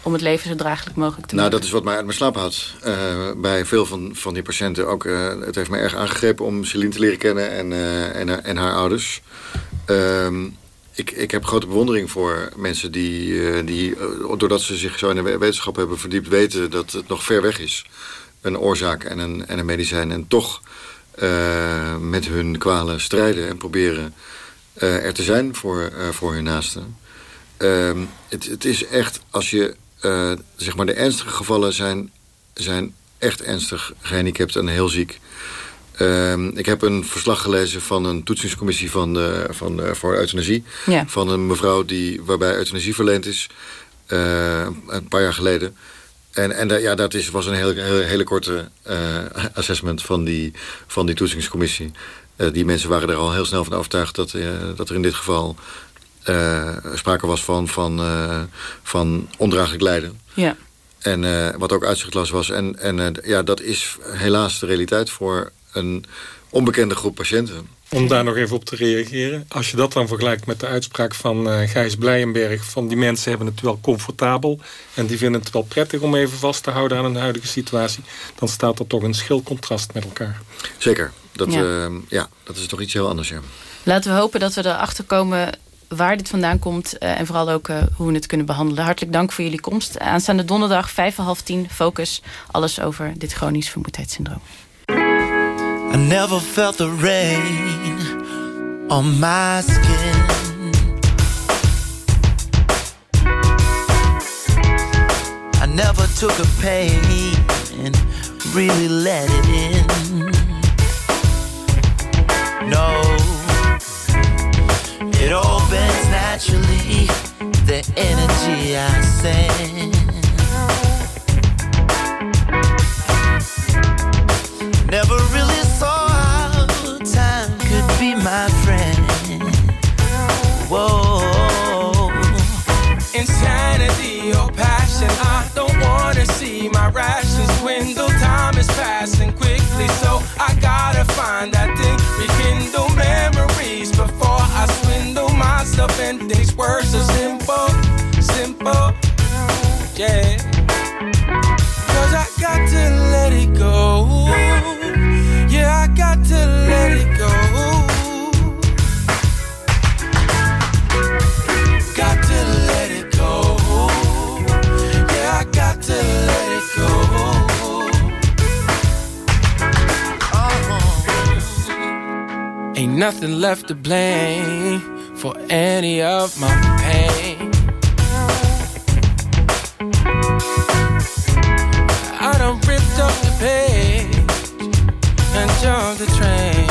om het leven zo draaglijk mogelijk te nou, maken? Nou, dat is wat mij uit mijn slaap houdt. Uh, bij veel van, van die patiënten ook. Uh, het heeft me erg aangegrepen om Celine te leren kennen en, uh, en, en, haar ouders. Ehm, ik, ik heb grote bewondering voor mensen die, die doordat ze zich zo in de wetenschap hebben verdiept, weten dat het nog ver weg is. Een oorzaak en een, en een medicijn. En toch met hun kwalen strijden en proberen er te zijn voor, voor hun naasten. Ehm, het, het is echt, als je uh, zeg maar de ernstige gevallen zijn, zijn echt ernstig gehandicapt en heel ziek. Uh, ik heb een verslag gelezen van een toetsingscommissie van, van, voor euthanasie. Ja. Van een mevrouw die, waarbij euthanasie verleend is. Uh, een paar jaar geleden. En, en ja, dat is, was een hele, korte uh, assessment van die, van die toetsingscommissie. die mensen waren er al heel snel van overtuigd dat, dat er in dit geval sprake was van, van, uh, van ondraaglijk lijden. Ja. En uh, wat ook uitzichtloos was. En, en ja, dat is helaas de realiteit voor een onbekende groep patiënten. Om daar nog even op te reageren. Als je dat dan vergelijkt met de uitspraak van uh, Gijs Blijenberg... van die mensen hebben het wel comfortabel... en die vinden het wel prettig om even vast te houden aan een huidige situatie... dan staat er toch een schil contrast met elkaar. Zeker. Dat, ja. ja dat is toch iets heel anders, ja. Laten we hopen dat we erachter komen waar dit vandaan komt uh, en vooral ook uh, hoe we het kunnen behandelen. Hartelijk dank voor jullie komst. Aanstaande donderdag, vijf en half tien, focus. Alles over dit chronisch vermoeidheidssyndroom. I never felt the rain on my skin. I never took a pain and really let it in. No. It naturally, the energy I send. Never nothing left to blame for any of my pain. I don't ripped up the page and jumped the train. Train.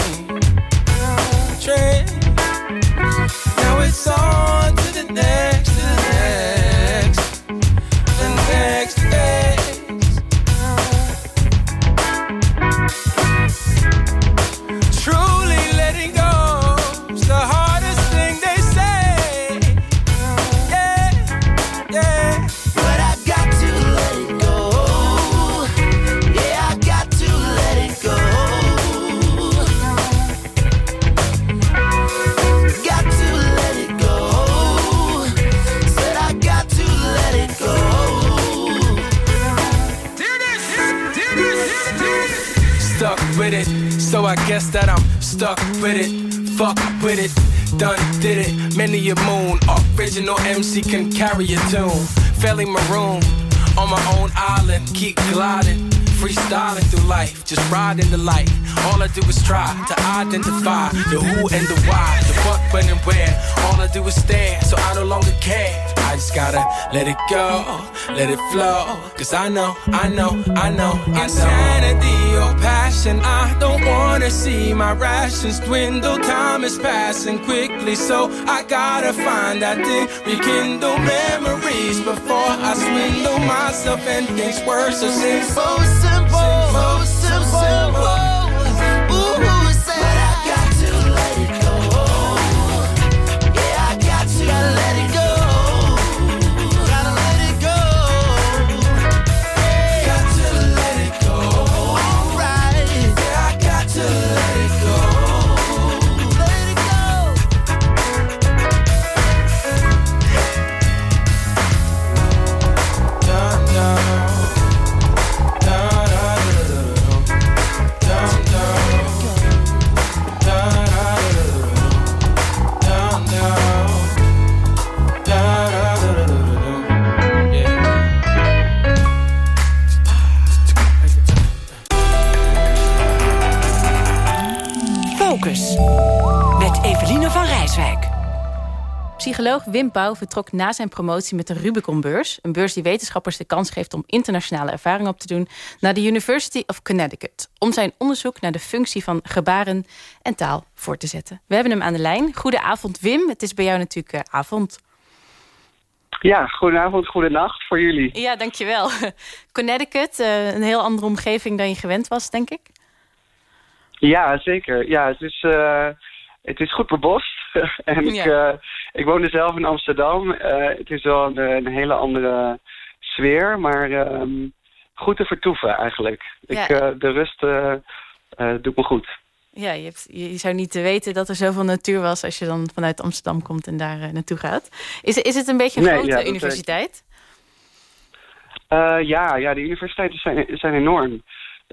I guess that I'm stuck with it. Fuck with it. Done did it. Many a moon. Original MC can carry a tune. Fairly maroon. On my own island. Keep gliding freestyling through life, just riding the light. All I do is try to identify the who and the why, the what, when, and where. All I do is stare, gotta let it go, let it flow. Cause I know, I know, I know, I know. Insanity or passion, I don't wanna see my rations dwindle. Time is passing quickly, so I gotta find that thing, rekindle memories before I swindle myself and things worse. So simple, simple, simple, simple. Psycholoog Wim Pauw vertrok na zijn promotie met de Rubicon-beurs. Een beurs die wetenschappers de kans geeft om internationale ervaring op te doen... naar de University of Connecticut. Om zijn onderzoek naar de functie van gebaren en taal voor te zetten. We hebben hem aan de lijn. Goedenavond Wim, het is bij jou natuurlijk uh, avond. Ja, goedenavond, goedenacht voor jullie. Ja, dankjewel. Connecticut, uh, een heel andere omgeving dan je gewend was, denk ik. Ja, zeker. Ja, het is... Uh het is goed bebost. en ik, uh, ik woonde zelf in Amsterdam. Uh, het is wel een, een, hele andere sfeer, maar uh, goed te vertoeven eigenlijk. Ik, uh, de rust doet me goed. Ja, je, hebt, je, zou niet weten dat er zoveel natuur was als je dan vanuit Amsterdam komt en daar naartoe gaat. Is, is het een beetje een nee, grote ja, universiteit? ja, ja, de universiteiten zijn, zijn enorm.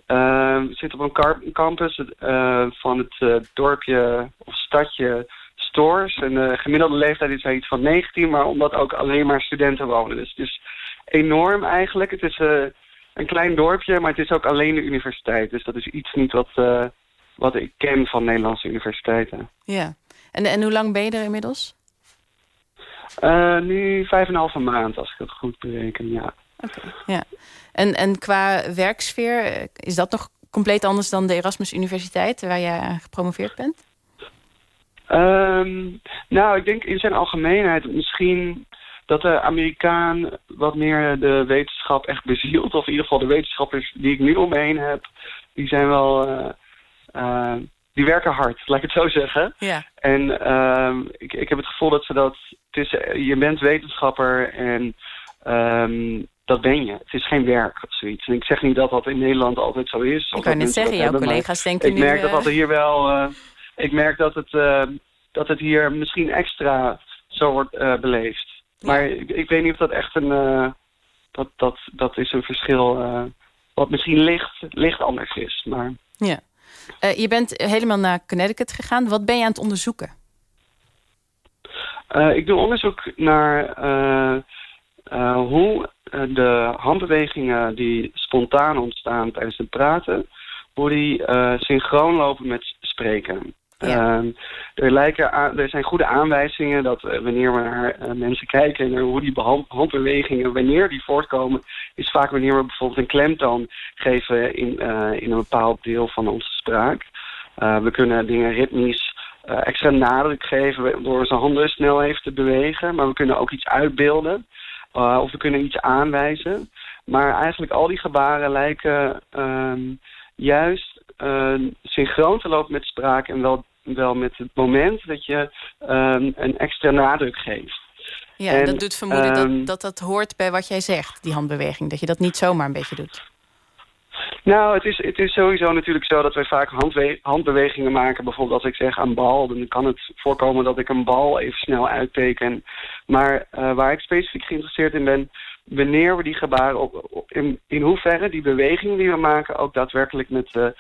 Uh, we zitten op een campus van het dorpje of stadje Stores. En de gemiddelde leeftijd is iets van 19, maar omdat ook alleen maar studenten wonen. Dus het is enorm eigenlijk. Het is eh, een klein dorpje, maar het is ook alleen de universiteit. Dus dat is iets niet wat, wat ik ken van Nederlandse universiteiten. Ja, en, en hoe lang ben je er inmiddels? nu vijf en een halve maand, als ik het goed bereken, ja. Ja. En, en qua werksfeer, eh, is dat nog compleet anders dan de Erasmus Universiteit... waar jij gepromoveerd bent? Um, nou, ik denk in zijn algemeenheid misschien dat de Amerikaan wat meer de wetenschap echt bezielt. Of in ieder geval de wetenschappers die ik nu om me heen heb, die zijn wel... Uh, uh, die werken hard, laat ik het zo zeggen. Ja. En uh, ik, ik heb het gevoel dat ze dat... Het is, je bent wetenschapper en um, dat ben je. Het is geen werk of zoiets. En ik zeg niet dat dat in Nederland altijd zo is. Ik kan net zeggen, jouw collega's denken ik nu... Ik merk dat dat hier wel... Ik merk dat het, uh, dat het hier misschien extra zo wordt uh, beleefd. Maar ik, ik, weet niet of dat echt een... dat, dat, dat is een verschil wat misschien licht, licht anders is. Maar... Ja. je bent helemaal naar Connecticut gegaan. Wat ben je aan het onderzoeken? ik doe onderzoek naar hoe eh, de handbewegingen die spontaan ontstaan tijdens het praten, hoe die synchroon lopen met spreken. Uh, er, lijken er zijn goede aanwijzingen dat wanneer we naar mensen kijken naar hoe die handbewegingen, wanneer die voortkomen, is vaak wanneer we bijvoorbeeld een klemtoon geven in, in een bepaald deel van onze spraak. we kunnen dingen ritmisch extra nadruk geven door onze handen snel even te bewegen, maar we kunnen ook iets uitbeelden. Of we kunnen iets aanwijzen. Maar eigenlijk al die gebaren lijken um, juist synchroon te lopen met spraak... en wel, wel met het moment dat je um, een extra nadruk geeft. Ja, en, dat doet vermoeden dat, ehm, dat dat hoort bij wat jij zegt, die handbeweging. Dat je dat niet zomaar een beetje doet. Nou, het is, het is sowieso natuurlijk zo dat wij vaak handbewegingen maken. Bijvoorbeeld als ik zeg aan bal, dan kan het voorkomen dat ik een bal even snel uitteken. Maar uh, waar ik specifiek geïnteresseerd in ben, wanneer we die gebaren op, in, in hoeverre die bewegingen die we maken ook daadwerkelijk met de,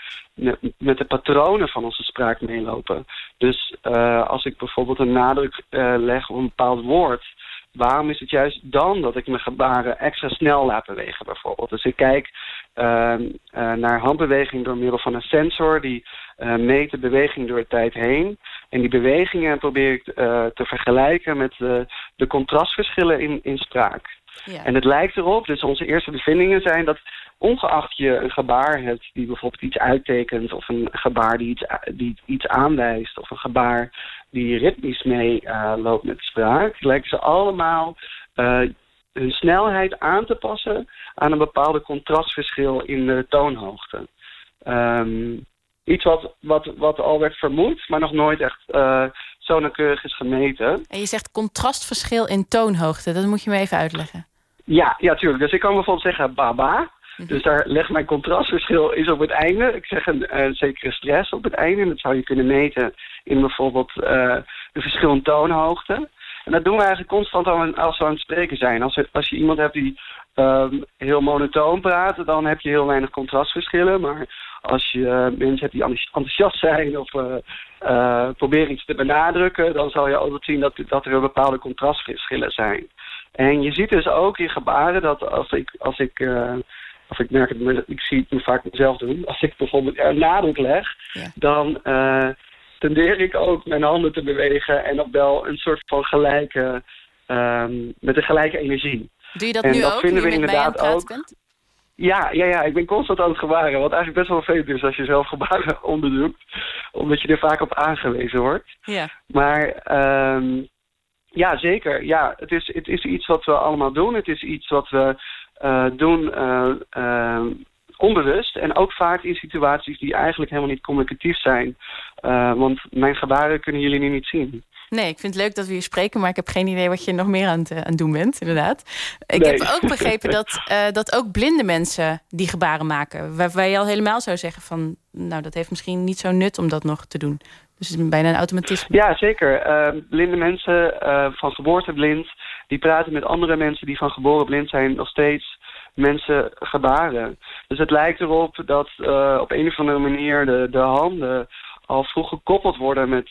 met de patronen van onze spraak meelopen. Dus uh, als ik bijvoorbeeld een nadruk uh, leg op een bepaald woord, waarom is het juist dan dat ik mijn gebaren extra snel laat bewegen bijvoorbeeld? Dus ik kijk uh, naar handbeweging door middel van een sensor die meet de beweging door de tijd heen. En die bewegingen probeer ik te vergelijken met de contrastverschillen in, in spraak. Ja. En het lijkt erop, dus onze eerste bevindingen zijn dat ongeacht je een gebaar hebt die bijvoorbeeld iets uittekent... of een gebaar die iets, die iets aanwijst of een gebaar die ritmisch mee uh, loopt met de spraak... lijken ze allemaal uh, hun snelheid aan te passen aan een bepaalde contrastverschil in de toonhoogte. Um, iets wat, wat, wat al werd vermoed, maar nog nooit echt uh, zo nauwkeurig is gemeten. En je zegt contrastverschil in toonhoogte, dat moet je me even uitleggen. Ja, ja, tuurlijk. Dus ik kan bijvoorbeeld zeggen baba. Mhm. Dus daar leg mijn contrastverschil is op het einde. Ik zeg een, een zekere stress op het einde. En dat zou je kunnen meten in bijvoorbeeld uh, de verschil in toonhoogte. En dat doen we eigenlijk constant als we aan het spreken zijn. Als, als je iemand hebt die um, heel monotoon praat, dan heb je heel weinig contrastverschillen. Maar als je uh, mensen hebt die enthousiast zijn of uh, uh, proberen iets te benadrukken, dan zal je altijd zien dat, dat er bepaalde contrastverschillen zijn. En je ziet dus ook in gebaren dat als ik, als ik, uh, of ik merk het, ik zie het nu vaak mezelf doen, als ik bijvoorbeeld er nadruk leg, dan uh, tendeer ik ook mijn handen te bewegen en op wel een soort van gelijke, um, met een gelijke energie. Doe je dat en nu dat ook, vinden we inderdaad ook. Bent? Ja, ja, ja, ik ben constant aan het gebaren. Wat eigenlijk best wel vervelend is als je zelf gebaren onderdoet. Omdat je er vaak op aangewezen wordt. Ja. Maar um, ja, zeker. Ja, het is, het is iets wat we allemaal doen. Het is iets wat we uh, doen uh, uh, onbewust. En ook vaak in situaties die eigenlijk helemaal niet communicatief zijn. want mijn gebaren kunnen jullie nu niet zien. Nee, ik vind het leuk dat we hier spreken, maar ik heb geen idee wat je nog meer aan het, aan doen bent, inderdaad. Ik heb ook begrepen dat, dat ook blinde mensen die gebaren maken. Waarbij je al helemaal zou zeggen van, nou dat heeft misschien niet zo nut om dat nog te doen. Dus het is bijna een automatisme. Ja, zeker. Uh, blinde mensen uh, van geboorte blind... die praten met andere mensen die van geboren blind zijn... nog steeds mensen gebaren. Dus het lijkt erop dat uh, op een of andere manier... de, de handen al vroeg gekoppeld worden met,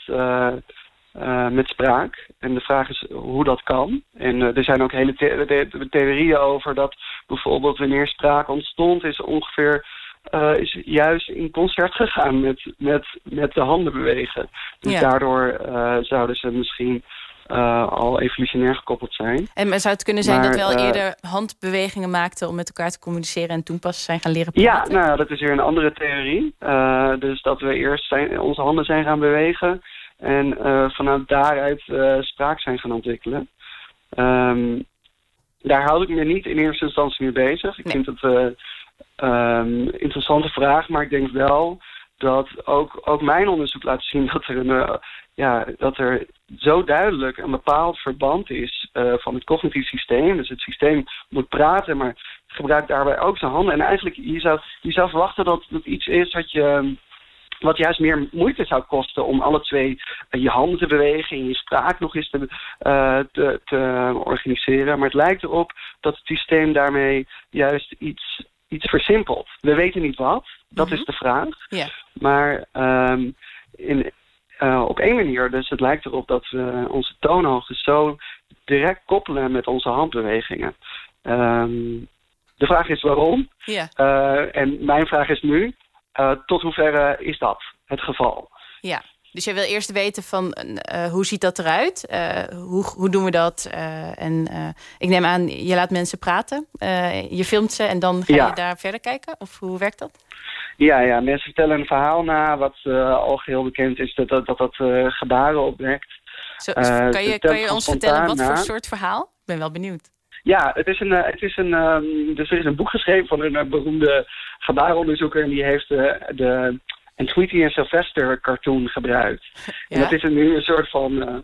met spraak. En de vraag is hoe dat kan. En er zijn ook hele the theorieën over dat bijvoorbeeld wanneer spraak ontstond... is ongeveer uh, is juist in concert gegaan met, met, met de handen bewegen. Dus daardoor uh, zouden ze misschien uh, al evolutionair gekoppeld zijn. En zou het kunnen zijn maar, dat we al eerder handbewegingen maakten... om met elkaar te communiceren en toen pas zijn gaan leren praten? Ja, nou, dat is weer een andere theorie. dus dat we eerst zijn, onze handen zijn gaan bewegen... en vanuit daaruit spraak zijn gaan ontwikkelen. Um, daar houd ik me niet in eerste instantie mee bezig. Ik nee. vind het Um, interessante vraag, maar ik denk wel dat ook, ook mijn onderzoek laat zien dat er, een, uh, ja, dat er zo duidelijk een bepaald verband is uh, van het cognitief systeem. Dus het systeem moet praten, maar gebruikt daarbij ook zijn handen. En eigenlijk, je zou, je zou verwachten dat het iets is wat je wat juist meer moeite zou kosten om alle twee uh, je handen te bewegen en je spraak nog eens te, te, organiseren. Maar het lijkt erop dat het systeem daarmee juist iets iets versimpeld. We weten niet wat, dat is mhm. de vraag. Maar um, in, uh, op één manier, dus het lijkt erop dat we onze toonhoogte zo direct koppelen met onze handbewegingen. Um, de vraag is waarom. Uh, en mijn vraag is nu, uh, tot hoeverre is dat het geval? Ja. Dus jij wil eerst weten van uh, hoe ziet dat eruit? Uh, hoe, hoe doen we dat? Uh, en ik neem aan, je laat mensen praten. je filmt ze en dan ga ja. je daar verder kijken? Of hoe werkt dat? Ja, ja mensen vertellen een verhaal na... wat al geheel bekend is dat dat, dat, dat gebaren opwekt. Zo, kan je, kan je ons vertellen wat voor soort verhaal? Ik ben wel benieuwd. Ja, het is een, het is een, um, dus er is een boek geschreven van een beroemde gebarenonderzoeker... en die heeft de een Tweety en Sylvester cartoon gebruikt. En dat is nu een soort van uh,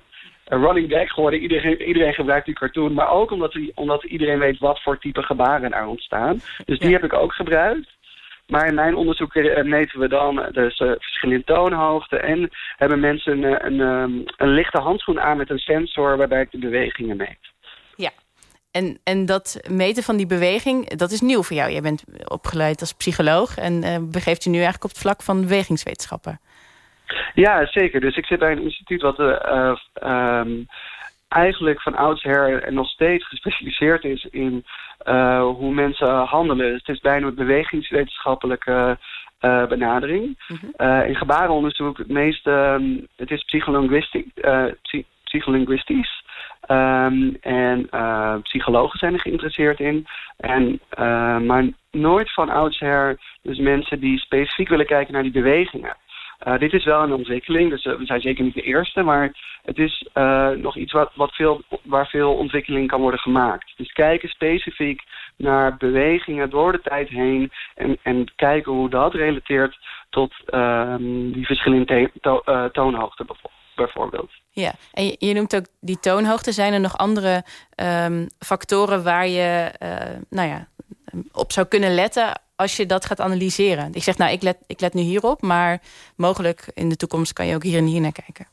running gag geworden. Iedereen, iedereen gebruikt die cartoon. Maar ook omdat, die, omdat iedereen weet wat voor type gebaren er ontstaan. Dus die heb ik ook gebruikt. Maar in mijn onderzoek uh, meten we dan uh, dus uh, verschillende toonhoogte en hebben mensen een, een, um, een lichte handschoen aan met een sensor waarbij ik de bewegingen meet. En, en dat meten van die beweging, dat is nieuw voor jou. Jij bent opgeleid als psycholoog en uh, begeeft je nu eigenlijk op het vlak van bewegingswetenschappen. Ja, zeker. Dus ik zit bij een instituut wat uh, um, eigenlijk van oudsher en nog steeds gespecialiseerd is in uh, hoe mensen handelen. Dus het is bijna een bewegingswetenschappelijke uh, benadering. Mm -hmm. in gebarenonderzoek het meeste, um, het is psycholinguïstisch. Psy psycholinguïstisch. Um, en uh, psychologen zijn er geïnteresseerd in. En, uh, maar nooit van oudsher dus mensen die specifiek willen kijken naar die bewegingen. Uh, dit is wel een ontwikkeling, dus we zijn zeker niet de eerste, maar het is nog iets wat, wat veel, waar veel ontwikkeling kan worden gemaakt. Dus kijken specifiek naar bewegingen door de tijd heen en, en kijken hoe dat relateert tot ehm, die verschillende to toonhoogte bijvoorbeeld. Ja, en je, je, noemt ook die toonhoogte. Zijn er nog andere um, factoren waar je uh, nou ja, op zou kunnen letten als je dat gaat analyseren? Ik zeg nou, ik let, ik let nu hierop, maar mogelijk in de toekomst kan je ook hier en hier naar kijken.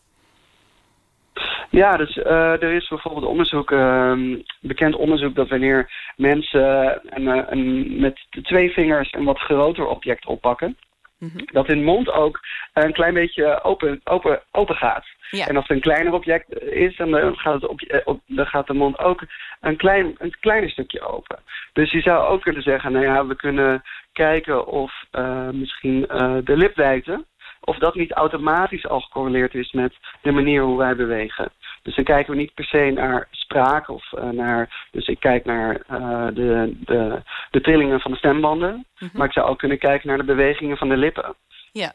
Ja, dus uh, er is bijvoorbeeld onderzoek, uh, bekend onderzoek dat wanneer mensen een, een, met twee vingers een wat groter object oppakken, Mm -hmm. Dat hun mond ook een klein beetje open, open, open gaat. Ja. En als het een kleiner object is, dan gaat, het op, op, dan gaat de mond ook een, klein, een kleiner stukje open. Dus je zou ook kunnen zeggen, nou ja, we kunnen kijken of uh, misschien uh, de lipwijdte, of dat niet automatisch al gecorreleerd is met de manier hoe wij bewegen. Dus dan kijken we niet per se naar spraak of uh, naar. Dus ik kijk naar uh, de, de, de trillingen van de stembanden. Mm -hmm. Maar ik zou ook kunnen kijken naar de bewegingen van de lippen. Ja.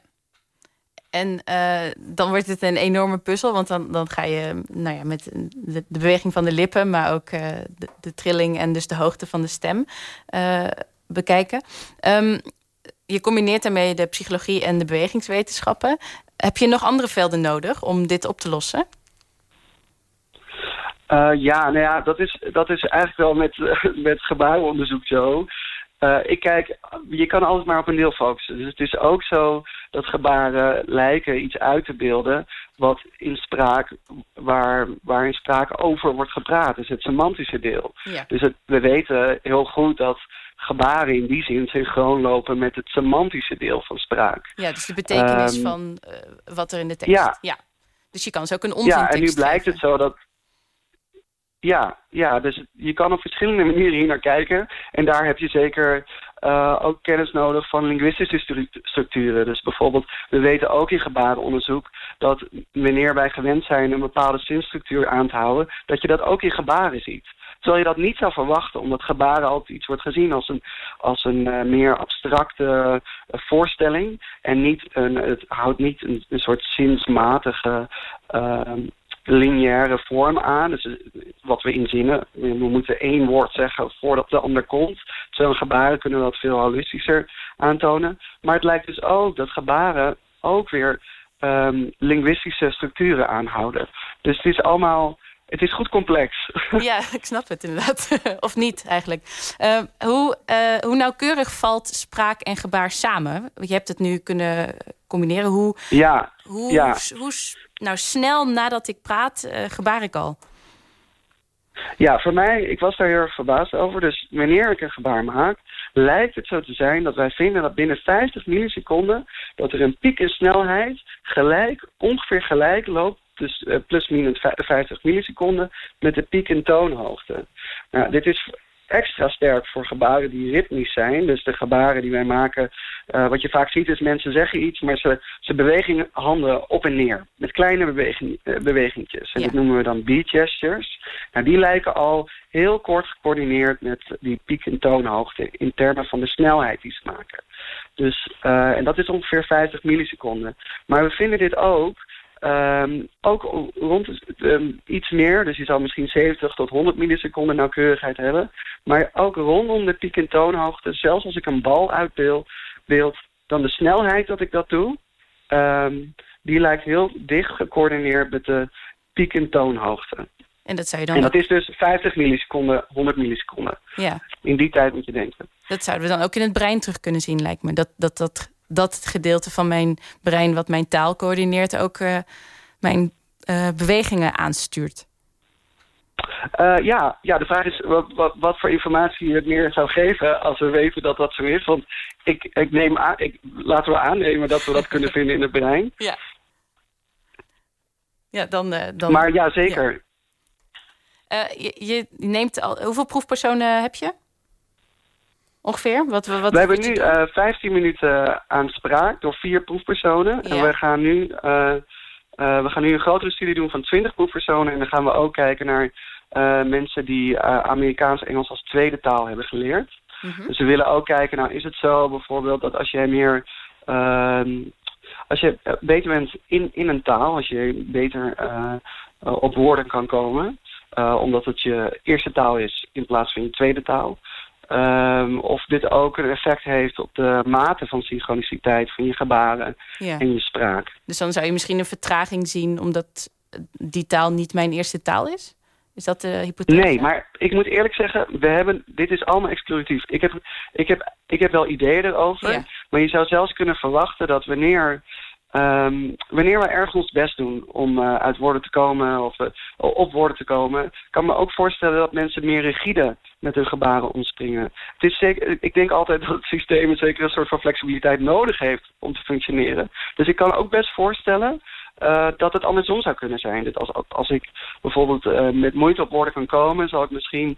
En uh, dan wordt het een enorme puzzel, want dan, dan ga je nou ja, met de, de beweging van de lippen, maar ook de, de, trilling en dus de hoogte van de stem bekijken. Um, je combineert daarmee de psychologie en de bewegingswetenschappen. Heb je nog andere velden nodig om dit op te lossen? Uh, ja, nou ja, dat is, dat is eigenlijk wel met, met gebouwonderzoek zo. Uh, ik kijk, je kan altijd maar op een deel focussen. Dus het is ook zo dat gebaren lijken iets uit te beelden wat in spraak, waar, waar in spraak over wordt gepraat. Dus het semantische deel. Ja. Dus het, we weten heel goed dat gebaren in die zin synchroon lopen met het semantische deel van spraak. Ja, dus de betekenis um, van uh, wat er in de tekst... Ja. ja. Dus je kan ze ook een onzin Ja, en nu blijkt geven. het zo dat ja, ja, dus je kan op verschillende manieren hier naar kijken. En daar heb je zeker uh, ook kennis nodig van linguïstische structuren. Dus bijvoorbeeld, we weten ook in gebarenonderzoek dat wanneer wij gewend zijn een bepaalde zinstructuur aan te houden, dat je dat ook in gebaren ziet. Terwijl je dat niet zou verwachten, omdat gebaren altijd iets wordt gezien als een, als een uh, meer abstracte uh, voorstelling. En niet een, het houdt niet een, een soort zinsmatige lineaire vorm aan. Dus wat we inzinnen. We moeten één woord zeggen voordat de ander komt. Terwijl gebaren kunnen we dat veel holistischer aantonen. Maar het lijkt dus ook dat gebaren ook weer um, linguïstische structuren aanhouden. Dus het is allemaal... Het is goed complex. Ja, ik snap het inderdaad. of niet eigenlijk. Uh, hoe, uh, hoe nauwkeurig valt spraak en gebaar samen? Je hebt het nu kunnen combineren. Hoe, ja, hoe, ja. hoe, hoe nou snel nadat ik praat, uh, gebaar ik al? Ja, voor mij, ik was daar heel erg verbaasd over. Dus wanneer ik een gebaar maak, lijkt het zo te zijn dat wij vinden dat binnen 50 milliseconden dat er een piek in snelheid gelijk, ongeveer gelijk loopt dus uh, plus minus 50 milliseconden met de piek in toonhoogte. Nou, dit is extra sterk voor gebaren die ritmisch zijn. Dus de gebaren die wij maken. Uh, wat je vaak ziet is mensen zeggen iets, maar ze, ze bewegen handen op en neer. Met kleine beweging, uh, bewegingjes. En ja. dat noemen we dan beat gestures. Nou, die lijken al heel kort gecoördineerd met die piek in toonhoogte. In termen van de snelheid die ze maken. Dus, uh, en dat is ongeveer 50 milliseconden. Maar we vinden dit ook Um, ook rond um, iets meer, dus je zou misschien 70 tot 100 milliseconden nauwkeurigheid hebben. Maar ook rondom de piek en toonhoogte, zelfs als ik een bal uitbeeld, beeld, dan de snelheid dat ik dat doe, um, die lijkt heel dicht gecoördineerd met de piek en toonhoogte. En dat zou je dan. En dat is dus 50 milliseconden, 100 milliseconden. Ja. In die tijd moet je denken. Dat zouden we dan ook in het brein terug kunnen zien, lijkt me. Dat, dat, dat dat het gedeelte van mijn brein wat mijn taal coördineert... ook uh, mijn uh, bewegingen aanstuurt. Uh, ja, ja, de vraag is wat, wat, wat, voor informatie je het meer zou geven als we weten dat dat zo is. Want ik, ik neem aan, ik, laten we aannemen dat we dat kunnen vinden in het brein. Ja. Ja, dan... Uh, dan maar ja, zeker. Ja. Uh, je, je, neemt al... Hoeveel proefpersonen heb je? Ongeveer? Wat, wat, we hebben nu uh, 15 minuten aan spraak door vier proefpersonen. Ja. En we gaan nu... Uh, we gaan nu een grotere studie doen van 20 proefpersonen. En dan gaan we ook kijken naar mensen die Amerikaans-Engels als tweede taal hebben geleerd. Mm -hmm. Dus we willen ook kijken, nou is het zo bijvoorbeeld dat als jij meer... Ehm, als je beter bent in, in een taal, als je beter op woorden kan komen... omdat het je eerste taal is in plaats van je tweede taal... Um, of dit ook een effect heeft op de mate van synchroniciteit van je gebaren ja. en je spraak. Dus dan zou je misschien een vertraging zien omdat die taal niet mijn eerste taal is? Is dat de hypothese? Nee, maar ik moet eerlijk zeggen, we hebben, dit is allemaal exploratief. Ik heb, ik heb, ik heb wel ideeën erover, ja. maar je zou zelfs kunnen verwachten dat wanneer Um, wanneer we erg ons best doen om uh, uit woorden te komen of uh, op woorden te komen, kan me ook voorstellen dat mensen meer rigide met hun gebaren omspringen. Het is zeker, ik denk altijd dat het systeem een zekere soort van flexibiliteit nodig heeft om te functioneren. Dus ik kan ook best voorstellen uh, dat het andersom zou kunnen zijn. Dat als, als ik bijvoorbeeld met moeite op woorden kan komen, zal ik misschien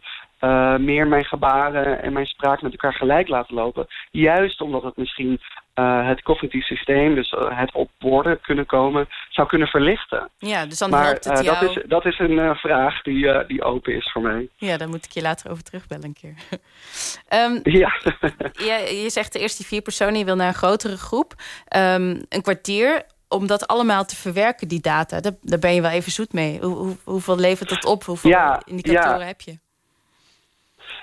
meer mijn gebaren en mijn spraak met elkaar gelijk laten lopen. Juist omdat het misschien het cognitief systeem, dus het op woorden kunnen komen, zou kunnen verlichten. Ja, dus dan maar helpt het jou... dat, is, dat is een vraag die, die open is voor mij. Ja, daar moet ik je later over terugbellen een keer. um, ja. je, je zegt de eerste vier personen, je wil naar een grotere groep. Um, een kwartier om dat allemaal te verwerken, die data, daar, daar ben je wel even zoet mee. Hoe, hoe, hoeveel levert dat op? Hoeveel ja, indicatoren ja. heb je?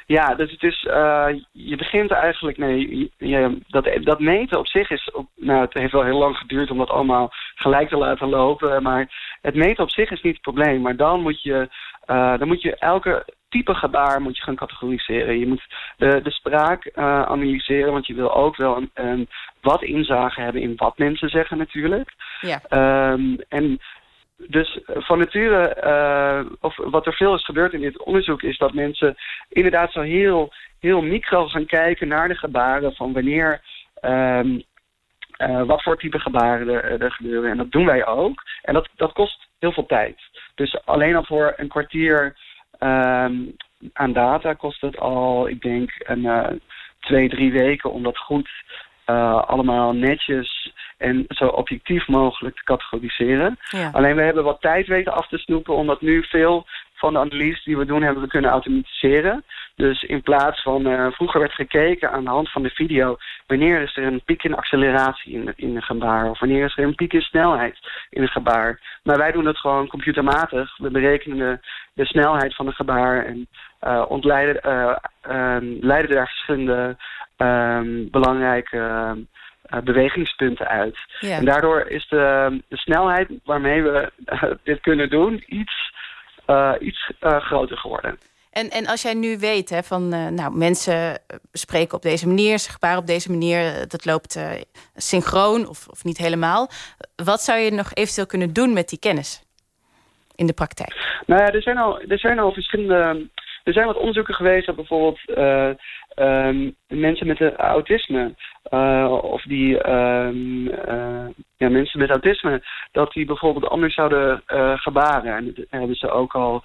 Ja, dus het is, uh, je begint eigenlijk, nee, je, dat, dat meten op zich is, op, nou het heeft wel heel lang geduurd om dat allemaal gelijk te laten lopen, maar het meten op zich is niet het probleem. Maar dan moet je, uh, dan moet je elke type gebaar moet je gaan categoriseren. Je moet de, de spraak uh, analyseren, want je wil ook wel een, een, wat inzage hebben in wat mensen zeggen natuurlijk. Ja. Um, en dus van nature, uh, of wat er veel is gebeurd in dit onderzoek, is dat mensen inderdaad zo heel, heel micro gaan kijken naar de gebaren van wanneer, um, uh, wat voor type gebaren er, gebeuren. En dat doen wij ook. En dat, dat kost heel veel tijd. Dus alleen al voor een kwartier um, aan data kost het al, ik denk, een uh, twee, drie weken om dat goed allemaal netjes en zo objectief mogelijk te categoriseren. Ja. Alleen we hebben wat tijd weten af te snoepen, omdat nu veel van de analyse die we doen hebben we kunnen automatiseren. Dus in plaats van, uh, vroeger werd gekeken aan de hand van de video, wanneer is er een piek in acceleratie in, in een gebaar, of wanneer is er een piek in snelheid in een gebaar. Maar wij doen dat gewoon computermatig. We berekenen de, de snelheid van een gebaar en uh, ontleiden, uh, um, leiden daar verschillende um, belangrijke bewegingspunten uit. Ja. En daardoor is de, de snelheid waarmee we dit kunnen doen iets, iets groter geworden. En, en als jij nu weet hè, van nou, mensen spreken op deze manier, ze gebaren op deze manier, dat loopt synchroon of, of niet helemaal. Wat zou je nog eventueel kunnen doen met die kennis in de praktijk? Nou ja, er zijn al, er zijn al verschillende. Er zijn wat onderzoeken geweest dat bijvoorbeeld uh, um, mensen met autisme of die um, uh, ja, mensen met autisme dat die bijvoorbeeld anders zouden uh, gebaren. En dat hebben ze ook al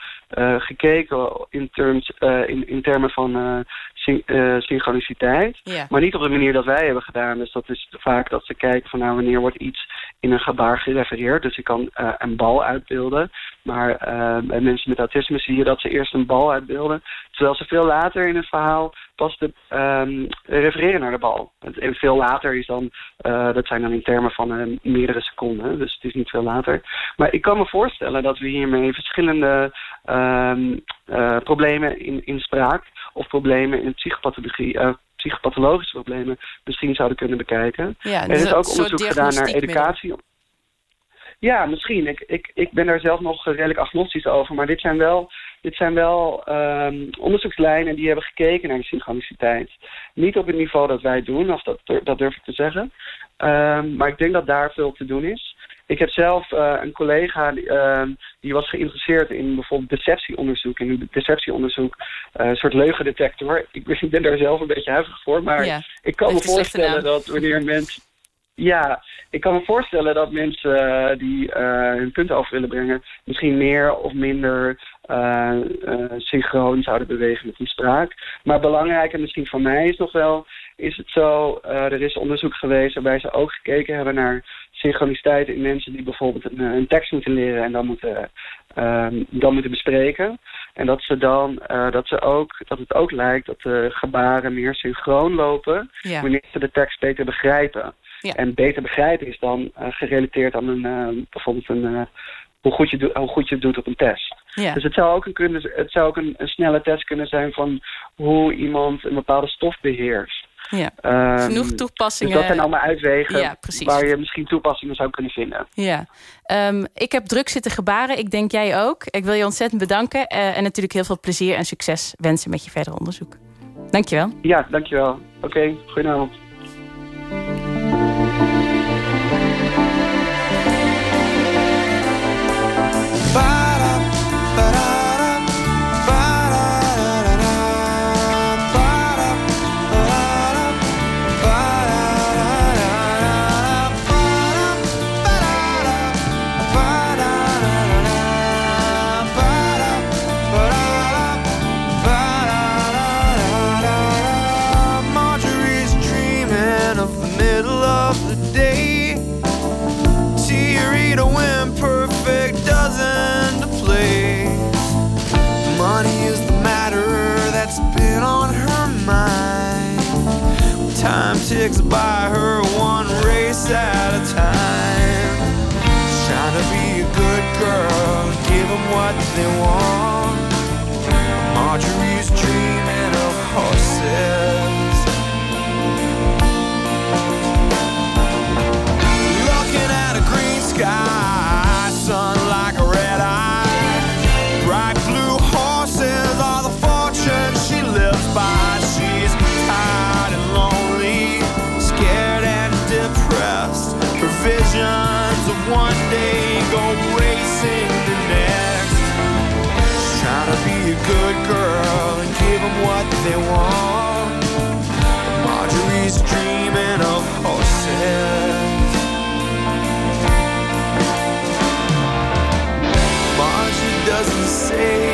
gekeken in, terms, in, in termen van syn synchroniciteit. Ja. maar niet op de manier dat wij hebben gedaan. Dus dat is vaak dat ze kijken van nou wanneer wordt iets in een gebaar gerefereerd? Dus je kan een bal uitbeelden. Maar bij mensen met autisme zie je dat ze eerst een bal uitbeelden. Terwijl ze veel later in het verhaal pas de, um, refereren naar de bal. En veel later is dan, uh, dat zijn dan in termen van uh, meerdere seconden, dus het is niet veel later. Maar ik kan me voorstellen dat we hiermee verschillende um, uh, problemen in, in spraak of problemen in psychopathologie, psychopathologische problemen misschien zouden kunnen bekijken. Ja, er is ook onderzoek gedaan naar educatie. Ja, misschien. Ik, ik, ik ben daar zelf nog redelijk agnostisch over. Maar dit zijn wel, dit zijn wel um, onderzoekslijnen die hebben gekeken naar de synchroniciteit. Niet op het niveau dat wij doen, of dat, dat durf ik te zeggen. Um, maar ik denk dat daar veel te doen is. ik heb zelf uh, een collega die, uh, die, was geïnteresseerd in bijvoorbeeld deceptieonderzoek. En nu deceptieonderzoek, uh, een soort leugendetector. Ik ben daar zelf een beetje huiverig voor, maar ja, ik kan me voorstellen dat wanneer mensen... Ja, ik kan me voorstellen dat mensen die hun punten over willen brengen... misschien meer of minder synchroon zouden bewegen met die spraak. Maar belangrijker misschien voor mij is nog wel is het zo, uh, er is onderzoek geweest waarbij ze ook gekeken hebben naar synchroniciteit in mensen die bijvoorbeeld een, een tekst moeten leren en dan moeten, uh, dan moeten bespreken. En dat ze dan dat ze ook dat het ook lijkt dat de gebaren meer synchroon lopen ja. wanneer ze de tekst beter begrijpen. Ja. En beter begrijpen is dan uh, gerelateerd aan een uh, bijvoorbeeld een hoe goed, je hoe goed je het doet op een test. Ja. Dus het zou ook, een, kunnen, het zou ook een, een snelle test kunnen zijn van hoe iemand een bepaalde stof beheerst. Ja. Um, Genoeg toepassingen. Dus dat zijn allemaal uitwegen ja, waar je misschien toepassingen zou kunnen vinden. Ja. Um, ik heb druk zitten gebaren. Ik denk jij ook. Ik wil je ontzettend bedanken. Uh, en natuurlijk heel veel plezier en succes wensen met je verdere onderzoek. Dankjewel. Ja, dankjewel. Oké, okay, goedenavond. Ticks by her one race at a time. Trying to be a good girl, give them what they want. Marjorie's dreaming of horses. day.